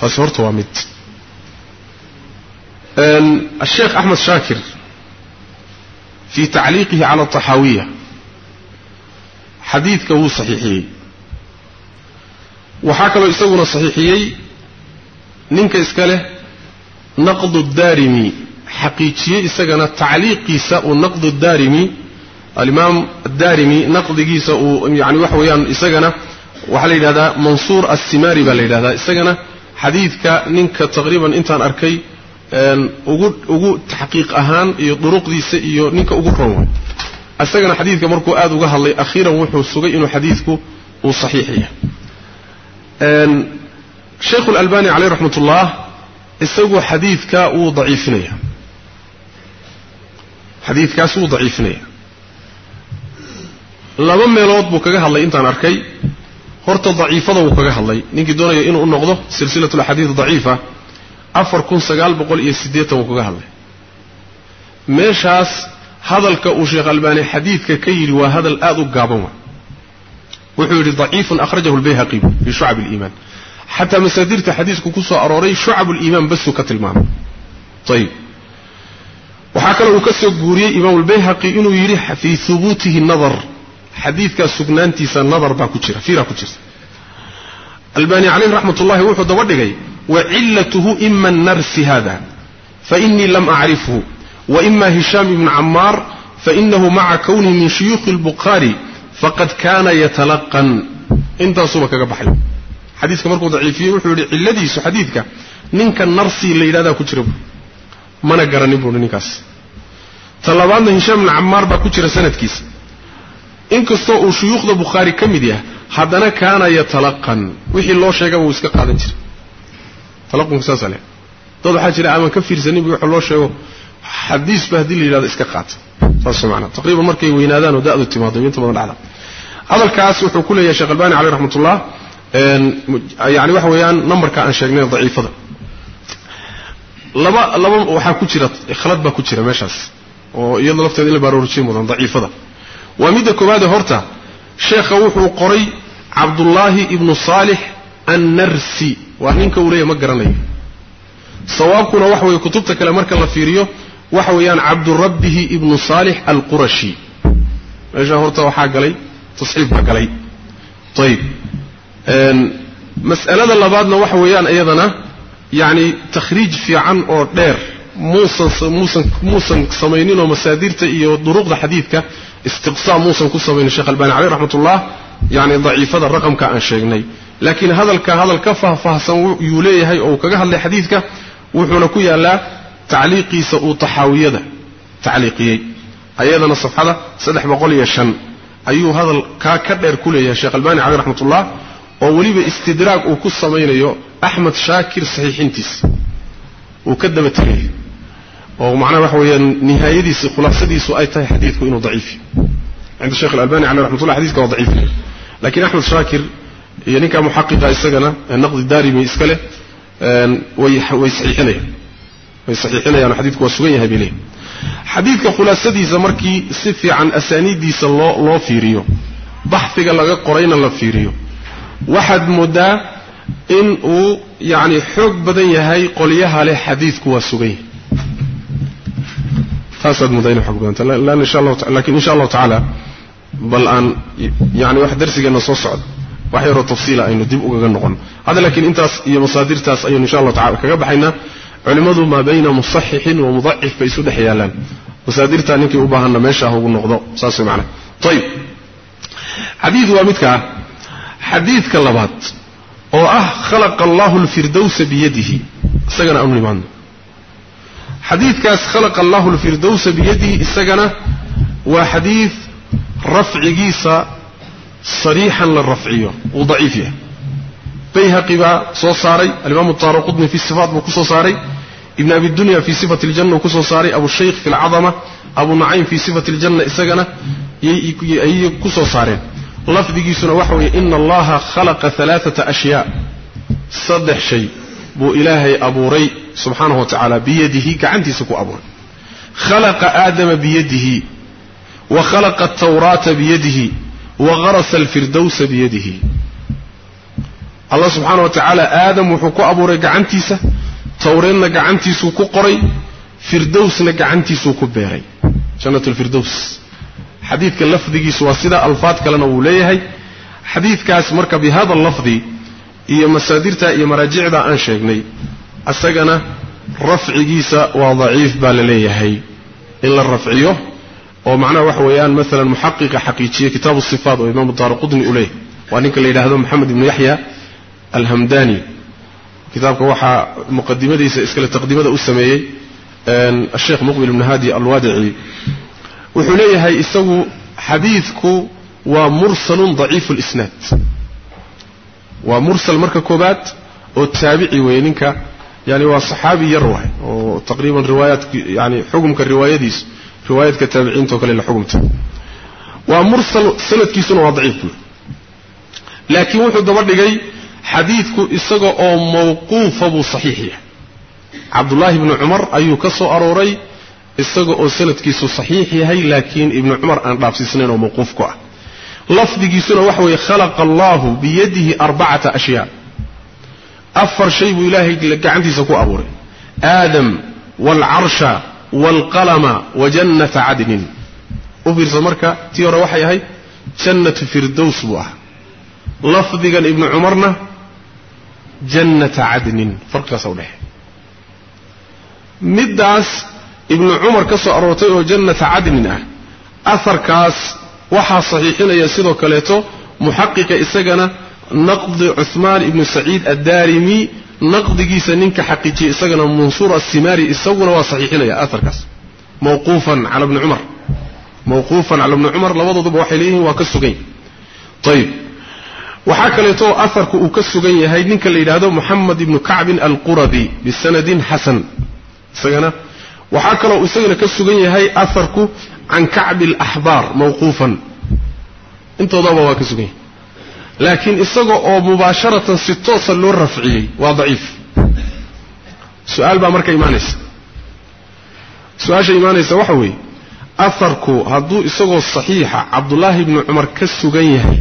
taasi horta waa mid asheekh axmed shaakir fii tacliiqihi cala ataxaawiya xadiidka wuu saxiixiyey waxaa kaloo isaguna saxiixiyey ninka iska leh naqdu daarimi xaqiijiyey isagana tacliiqiisa uu naqdu daarimi alimaam addaarimi naqdigiisa uu yani waxa weeyaan isagana waxaa la yidhahdaa mansuur assimaari baa la yidhahdaa. Isagana xadiidka ninka taqriiban intaan arkay ugu taxqiiq ahaan iyo duruqdiisa iyo ninka ugu ron way isagana xadiidka markuu aada uga hadlay akhiiran wuxuu sugay inuu xadiidku uu saxiix yahay shaykhu alalbani caleyh raxmat ullah isagu xadiidka wuu daciifinaya. Xadiidkaas wuu daciifinaya. Laba meelood buu kaga hadlay intaan arkay. Horta daciifada wuu kaga hadlay. Ninkii doonaya inuu u noqdo silsilatu laxaadiid daciifa afar kun sagaal boqol iyo siddeetan wuu kaga hadlay. Meeshaas hadalka uu sheekh albaani xadiidka ka yidhi waa hadal aada u gaaban wa wuxuu yidhi daciifun akhrajahu lbayhaqi fii shucab aliimaan xataa masaadirta xadiisku ku soo arooray shucab liimaan basuu ka tilmaamay. Ayib waxaa kaloo uu ka soo guuriyey imaam lbayhaqi inuu yidhi fii hubuutihi nadar xadiidkaas sugnaantiisa nadar baa ku jira fiiraa ku jirta. Albaani caleyh raxmat ullahi wuxuu daba dhigay wa cilatuhu ima narsi hada fainii lam acrifhu waima hishaam ibnu camaar fainahu maca kownihi min shuyuukhi اlbukhaari faqad kana yatalaqan. Intaasuba kaga baxay xadiiska markuu daciifiyey wuxuu yihi cilladiisu xadiidka ninka narsi la yidhahdaa ku jira bu mana garanin buuhi ninkaas. Ta labaadna hishaam ibnu camaar baa ku jira sanadkiisa. Inkastoo uu shuyuukhda bukhaari ka mid yahay haddana kaana yatalaqan. Wixii loo sheegaba wuu iska qaadan jiray. Talaqunka saasa leh dad waxaa jira aman ka fiirsanin bu waxa loo sheego xadiisba haddii la yidhahdo iska qaata saas maana. Taqriiban markay weynaadaan oo da'du timaado inta badan dhacda. Hadalkaas wuxuu ku leeyahay sheekh albani caleyh raxmatullah yani waxa weeyaan numbarka aan sheegnay daciifada. Laba laba waxaa ku jira khalad baa ku jira meeshaas oo iyadoo lafteeda in la baaroorjiin mudan daciifada. Waa midda koowaade horta sheekha wuxuu qoray cabdullaahi ibnu saalix annarsi. Waa ninka uu leeyahy ma garanayo. Sawaabkuna waxa weeye kutubta kale marka la fiiriyo waxa weeyaan cabdurabbihi ibnu saalix alqurashi. Meesha horta waxaa galay tasxiif baa galay ayib mas'alada labaadna waxa weeyaan iyadana yacni takhriij fiican oo dheer muusan muusan muusan samayninoo masaadirta iyo duruqda xadiidka istiqsaa muusan ku samaynin sheekh albani caleyh raxmatullah yacni daciifada raqamka aan sheegnay. Laakiin hadalka hadal ka faahfaahsan yuu leeyahay oo uu kaga hadlay xadiidka wuxuuna ku yaallaa tacliiqiisa uu taxaawiyada tacliiqiyey ayadana safxada saddex boqol iyo shan ayuu hadal kaa ka dheer ku leeyahay sheekh albani caleyh raxmatullah oo weliba istidraag uu ku samaynayo axmed shaakir saxiixintiisa uu ka daba tegaya oo macnaha waxa weeyaan nihaayadiisi khulaasadiisu ay tahay xadiidku inuu daciifi cinda sheekh alalbani caleyh raxmatullah xadidka waa daciif lakiin axmed shaakir iyo ninka muxaqiqa isagana naqdi daarimi way saxiixinayaan xadiidku waa sugan yahay bay leeyihiin xadiidka khulaasadiisa markii si fiican asaaniiddiisa loo loo fiiriyo baxfiga laga qorayna la fiiriyo waxaad moodaa in uu yacni xoog badan yahay qolyaha leh xadiidku waa sugan yahay. Taasaad moodaa inay xoog badanta lan insha allahu laakiin insha allahu tacaala bal aan yani wax darsigeenna soo socda wax yaroo tafsiila aynu dib ugaga noqono hadda laakiin intaas iyo masaadirtaas ayaynu insha allahu tacala kaga baxaynaa culimmadu maa bayna musaxixin wa mudacif bay isu dhex yaallaan masaadirtaa ninkii u baahanna meesha ha ugu noqdo saas way macnaha. Ayib xadiid waa midkaa xadiidka labaad oo ah khalaqa allahu alfirdowsa biyadihi. Isagana aanu imaadno xadiidkaas khalaqa allahu alfirdowsa biyadihi isagana waa xadiid rafcigiisa sariixan la rafciyo. Uu daciif yahay bayhaqi baa soo saaray alimaamu taaraqudni fi sifaat buu ku soo saaray ibn abi dunya fi sifati aljanna uu ku soo saaray abushaykh fi alcadama abu nacaym fi sifati aljanna isagana ayay ku soo saareen. Lafdigiisuna waxa weeye ina allaha khalaqa alaaata ashyaa. Saddex shay buu ilaahay abuuray subxaanahu wa tacaala biyadihi gacantiisa ku abuuray. Khalaqa aadama biyadihi wa khalaqa atawraata biyadihi wa garasa alfirdowsa biyadihi allah subxaana wa tacaala aadam wuxuu ku abuuray gacantiisa tawreedna gacantiisuu ku qoray firdowsna gacantiisuu ku beeray. Jannat lfirdows xadiidka lafdigiisu waa sidaa alfaad kalena wuu leeyahay. Xadiidkaas marka bi hada lafdi iyo masaadirta iyo maraajicda aan sheegnay isagana rafcigiisa waa daciif baa la leeyahay. In la rafciyo oo macnaha waxa weeyaan maalan muxaqiqa xaqiijiye kitaabu sifaat oo imaamu daaraqudni u leeyahay. Waa ninka la yidhaahdo maxamed ibnu yaxya alhamdani. Kitaabka waxaa muqadimadiisa iskale taqdimada u sameeyey asheekh muqbil ibnu hadi alwaadici wuxuu leeyahay isagu xadiidku waa mursalun daciifu lisnaad waa mursal marka koobaad oo taabici weeye ninka yani waa saxaabi yar waay oo taqriiban riwaayaat yani xukumka riwaayadiisu riwaayaadka taabiciinta oo kale la xugumta. Waa mursal sanadkiisuna waa daciif. Laakiin wuxuu daba dhigay xadiidku isaga oo mawquufa buu saxiix yahay. Cabdullaahi ibnu cumar ayuu ka soo arooray isaga oo sanadkiisu saxiix yahay laakiin ibnu cumar aan dhaafsiisnayn oo mawquuf ku ah. Lafdigiisuna waxa weeye khalaqa allahu biyadihi arbacata ashyaa. Afar shay buu ilaahay gacantiisa ku abuuray. Aadam waalcarsha waalqalama wa jannata cadnin. U fiirsa marka tii hore waxay ahayd jannatu firdows buu ahaa. Lafdigan ibnu cumarna jannata cadnin farqigaasa udhexe middaas ibnu cumar ka soo aroortay oo jannata cadnin ah. Aharkaas waxaa saxiixinaya sidoo kaleeto muxaqiqa isagana naqdi cuhmaan ibnu saciid addaarimi naqdigiisa ninka xaqiijiyey isagana mansuur asimaari isaguna waa saxiixinaya aharkaas mawquufan cala bni cumar. Mawquufan cala bni cumar labadooduba waxay leeyihiin waa ka sugan ayib waxaa kaleeto aharku uu ka sugan yahay ninka la yidhaahdo moxamed ibnu kacbin alqurabi bisanadin xasan isagana waxaa kaloo isagana ka sugan yahay aharku can kacbi alaxbaar mawquufan. Intoodaba waa ka sugan yahay. Laakiin isaga oo mubaasharatan si toosa loo rafciyey waa daciif. Su'aal baa marka imaanaysa. Su'aasha imaanaysa waxa weeye aharku hadduu isagoo saxiixa cabdullaahi bni cumar ka sugan yahay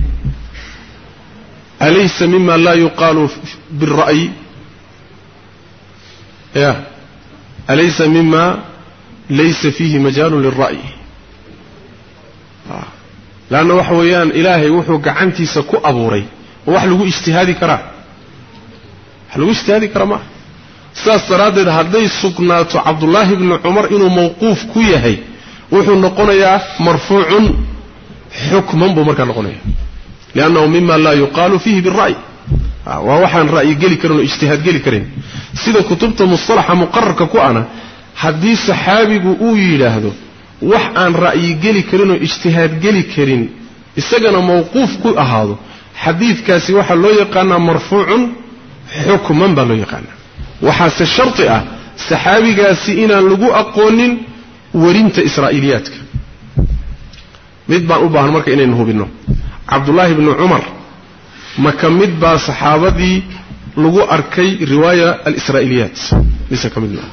alaysa mima laa yuqaalu biاlra'yi ya alaysa mima laysa fiihi majaalun lilra'yi leanna waxa weeyaan ilaahay wuxuu gacantiisa ku abuuray oo wax lagu ijtihaadi karaa wax lagu ijtihaadi karaa maaha sidaas daraaddeed hadday sugnaato cabdullaahi bni cumar inuu mawquuf ku yahay wuxuu noqonayaa marfuucun xukman buu markaa noqonaya liannahu mima laa yuqaalu fiihi bira'y waa waxaan ra'yi geli karin oo ijtihaad geli karin sida kutubta mustalaxa muqararka ku ana haddii saxaabigu uu yidhaahdo wax aan ra'yi geli karin oo ijtihaad geli karin isagana mawquuf ku ahaado xadiidkaasi waxaa loo yaqaanaa marfuucun xukman baa loo yaqaanaa waxaase sharti ah saxaabigaasi inaan lagu aqoonin werinta israa'iiliyaadka mid baan u baahan marka inaynu hubinno cabdullaahi bni cumar ma ka mid baa saxaabadii lagu arkay riwaaya alisraa'iliyaat mise ka mid maaha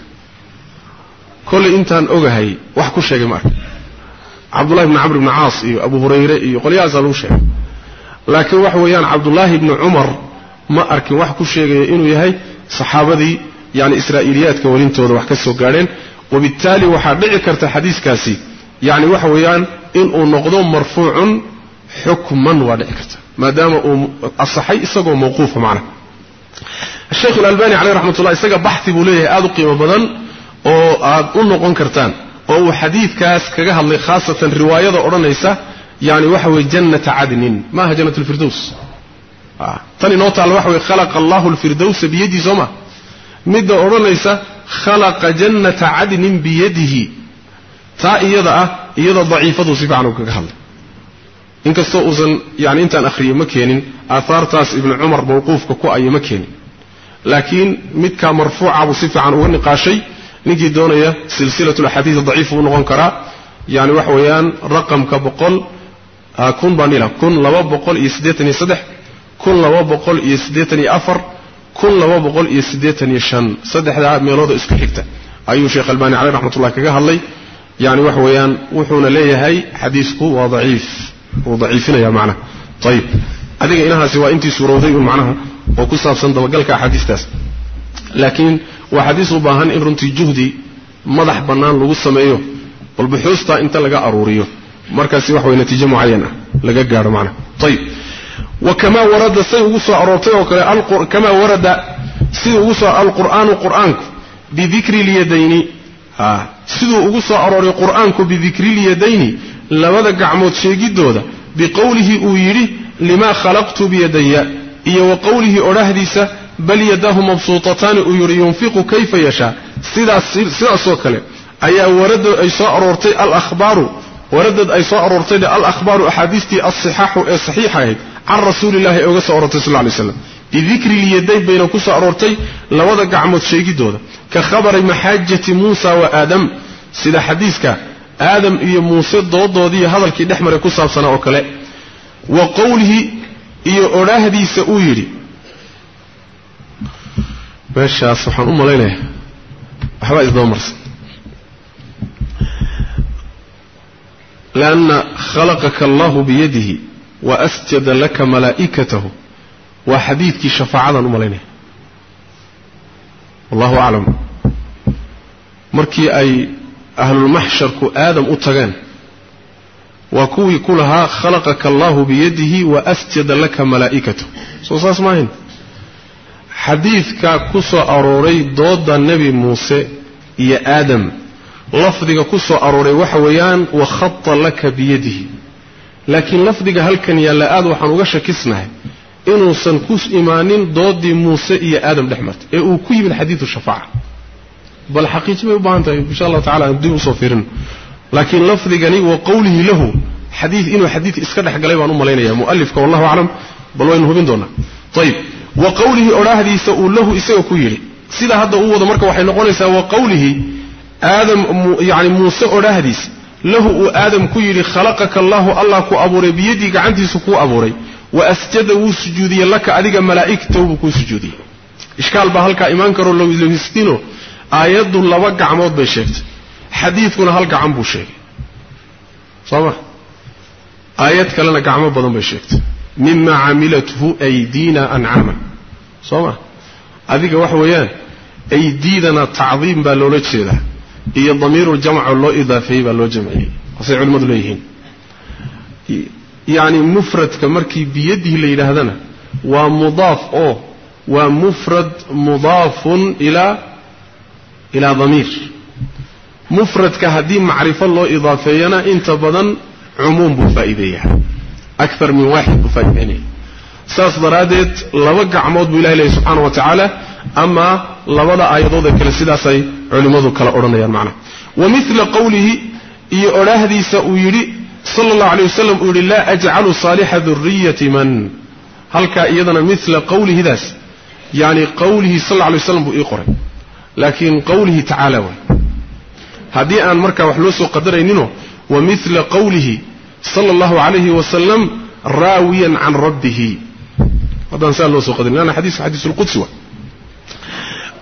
kollay intaan ogahay wax ku sheegay ma arka. Cabdullahi bni camr bni caas iyo abu hurayre iyo qolyahaasaa lagu sheegay. Laakiin waxa weeyaan cabdullaahi bni cumar ma arkin wax ku sheegaya inuu yahay saxaabadii yani israa'iiliyaadka welintooda wax ka soo gaadheen. Wabittaali waxaa dhici karta xadiiskaasi yani waxa weeyaan inuu noqdo marfuucun xukman waa dhici karta maadaama uu asaxay isagoo mawquufa macnaha sheekhu alalbani caleyh raxmat ullah isaga baxi buu leeyahay aada u qiimo badan oo aad u noqon kartaan oo uu xadiidkaas kaga hadlay khaasatan riwaayada odhanaysa yani waxa weye jannata cadnin maaha jannat lfirdows tan inoo taalla waxa weye khalaqa allahu alfirdowsa biyadii soo ma? Midda odhanaysa khalaqa jannata cadnin biyadihi. Taa iyada ah iyada daciifadu si fiican uu kaga hadlay inkastoo uusan yani intaan akhriyey ma keenin aahaartaas ibnu cumar mawquufka ku ayo ma keenin. Laakiin midkaa marfuuca buu si fiican uga niqaashay ninkii doonaya laxaadiis daciif uu noqon karaa. Yani waxa weeyaan raqamka boqol kun baan dhila kun laba boqol iyo siddeetan iyo saddex kun laba boqol iyo siddeetan iyo afar kun laba boqol iyo siddeetan iyo shan. Saddexdaa meelooda isku xigta ayuu sheekh albaani caleyh raxmatullah kaga hadlay. Yani waxa weeyaan wuxuuna leeyahay xadiisku waa daciif wuu daciifinaya macnaha. Ayib adiga inahaasi waa intii suurowday un macnaha oo ku saabsan dabagalka axaadiistaas. Laakiin waa xadiis u baahan in runtii juhdi madax bannaan lagu sameeyo bal buxuustaa inta laga aruuriyo. Markaasi wax way natiijo mucayan ah. Laga gaadho macnaha. Ayib wa kamaa warada say ugu soo aroortay oo kale kamaa warada siduu ugu soo alqur'aanu qur'aanku labada gacmood sheegidooda biqowlihi uu yidhi limaa khalaqtu biyadaya iyo wa qowlihi odhahdiisa bal yadahu mabsuutataani uu yidhi yunfiqu kayfa yashaa. Sidaasoo kale ayaa waradad ay soo aroortay alahbaaru waradad ay soo aroortay alahbaaru axaadiistii alsixaaxu ee saxiixa ahayd can rasuulillahi ee uga soo aroortay sal lay slam bidikri lyadayn bayna ku soo aroortay labada gacmood sheegidooda ka khabari maxaajati muusa wa aadam. Sida xadiiska aadam iyo muuse doodoodiiyo hadalkii dhex maray ku saabsanaa oo kale. Wa qowlihi iyo odhaahdiisa uu yidhi. Meeshaas waxaan u malaynayaa. Waxbaa isdaba marsan lianna khalaqaka allahu biyadihi wa asjada laka malaa'ikatahu. Waa xadiidkii shafaacadaan u malaynaya wallahu aclam. Markii ay ahlulmaxsharku aadam u tageen. Waa kuwii ku lahaa khalaqaka allahu biyadihi wa asjada laka malaa'ikatahu. Soo saas maahayn xadiidkaa ku soo arooray doodda nebi muuse iyo aadam. Lafdiga ku soo arooray waxa weeyaan wakhata laka biyadihi. Laakiin lafdiga halkan yaalla aad waxaan uga shakisnahay inuusan ku imaanin doodii muuse iyo aadam dhex martay ee uu ku yimid xadiidu shafaaca bal xaqiiji bay u baahan tahay insha allahu tacala aan dib u soo fiirin. Laakiin lafdigani wa qowlihi lahu xadii inuu xadiid iska dhex galay baan u malaynaya mu'alifka wallahu aclam bal waynu hubin doonaa. Ayib wa qowlihi odhaahdiisa uu lahu isaga ku yidhi sida hadda uu wado marka waxay noqonaysaa wa qowlihi aadam yani muuse odhaahdiisa lahu uu aadam ku yidhi khalaqaka allahu allah ku abuuray biyadii gacantiisu kuu abuuray wa asjada wuu sujuudiyey laka adiga malaa'igtahu buu kuu sujuudiyey. Ishkaal baa halkaa imaan karoo lowistino aayaddu laba gacmood bay sheegtay. Xadiidkuna hal gacan buu sheegay. Soo ma aayad kalena gacmo badan bay sheegtay. Mima camilathu aydiina ancaaman soo ma adiga waxa weeyaan aydiidana tacdiim baa loola jeedaa. Iyo damiirul jamco loo idaafeeyey baa loo jamciyey. Wasay culimmadu leeyihiin. Yacni mufradka markii biyadihi la yidhaahdana waa mudaaf oo waa mufrad mudaafun ilaa ilaa damiir. Mufradka haddii macrifo loo idaafeeyana inta badan cumuum buu faa'iideeyaa. Akar min waaxid buu faa'iideynaya saas daraaddeed laba gacmood buu ilahi leeyay subxaana wa tacaala amaa labada aayadood ee kale sidaasay culimmadu kala odhanayaan macnaha wa mila qowlihi iyo odhaahdiisa uu yidhi sala allahu alay wasalam uu yidhi laa ajcalu saalixa duriyati man. Halkaa iyadana mila qowlihidaas laakiin qowlihi tacaala waay. Haddii aan markaa wax loo soo qadarayninoo wa mila qowlihi sala allahu calayhi wasalam raawiyan can rabbihi. Haddaan saa loo soo qadarin lanna xadiisku lqudsi wa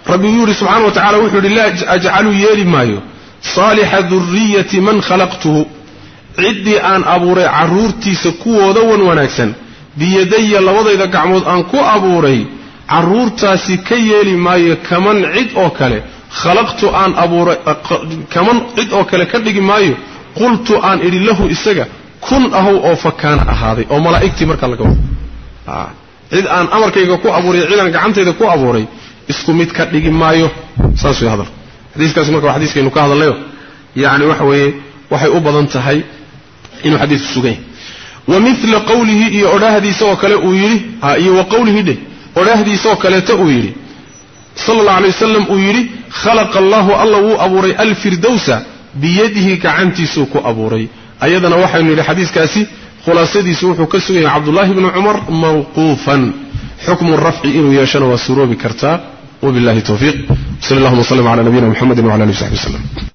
rabbi wuu yidhi wa tacala wuxuu yidhi laa ajcalu yeeli maayo. Saalixa duriyati man khalaqtuhu. Ciddii aan abuuray carruurtiisa kuwooda wan wanaagsan. Biyadaya labadayda gacmood aan ku abuuray carruurtaasi ka yeeli maayo kaman cid oo kale. Khalaqtu aan abuuray kaman cid oo kale ka dhigi maayo. Qultu aan idhi lahu isaga kun ahow oo fakaana ahaaday. Oo malaa'igtii markaa laga wado cid aan amarkayga ku abuuray cid aan gacantayda ku abuuray isku mid ka dhigi maayo. Saas way hadal. Xadiiskaasi marka waa xadiiskaynu ka hadalnayo yacni waxa weeye waxay u badan tahay inuu xadiisku sugan yahay wa mila qowlihi iyo odhaahdiisa oo kale uu yidhi iyo wa qowlihi dheh odhaahdiisa oo kaleeta uu yidhi. Sala allahu alay wasalam uu yidhi khalaqa allahu alla wuu abuuray alfirdowsa biyadihi gacantiisuu ku abuuray. Ayadana waxaynu yidhi xadiiskaasi khulaasadiisu wuxuu ka sugan yahay cabdullaahi bni cumar mawquufan. Xukmu rafci inuu yeeshana waa suroobi kartaa. Wabillahi towfiiq sal allahuma w cala nabiyina mxamedi wala alih w saxbi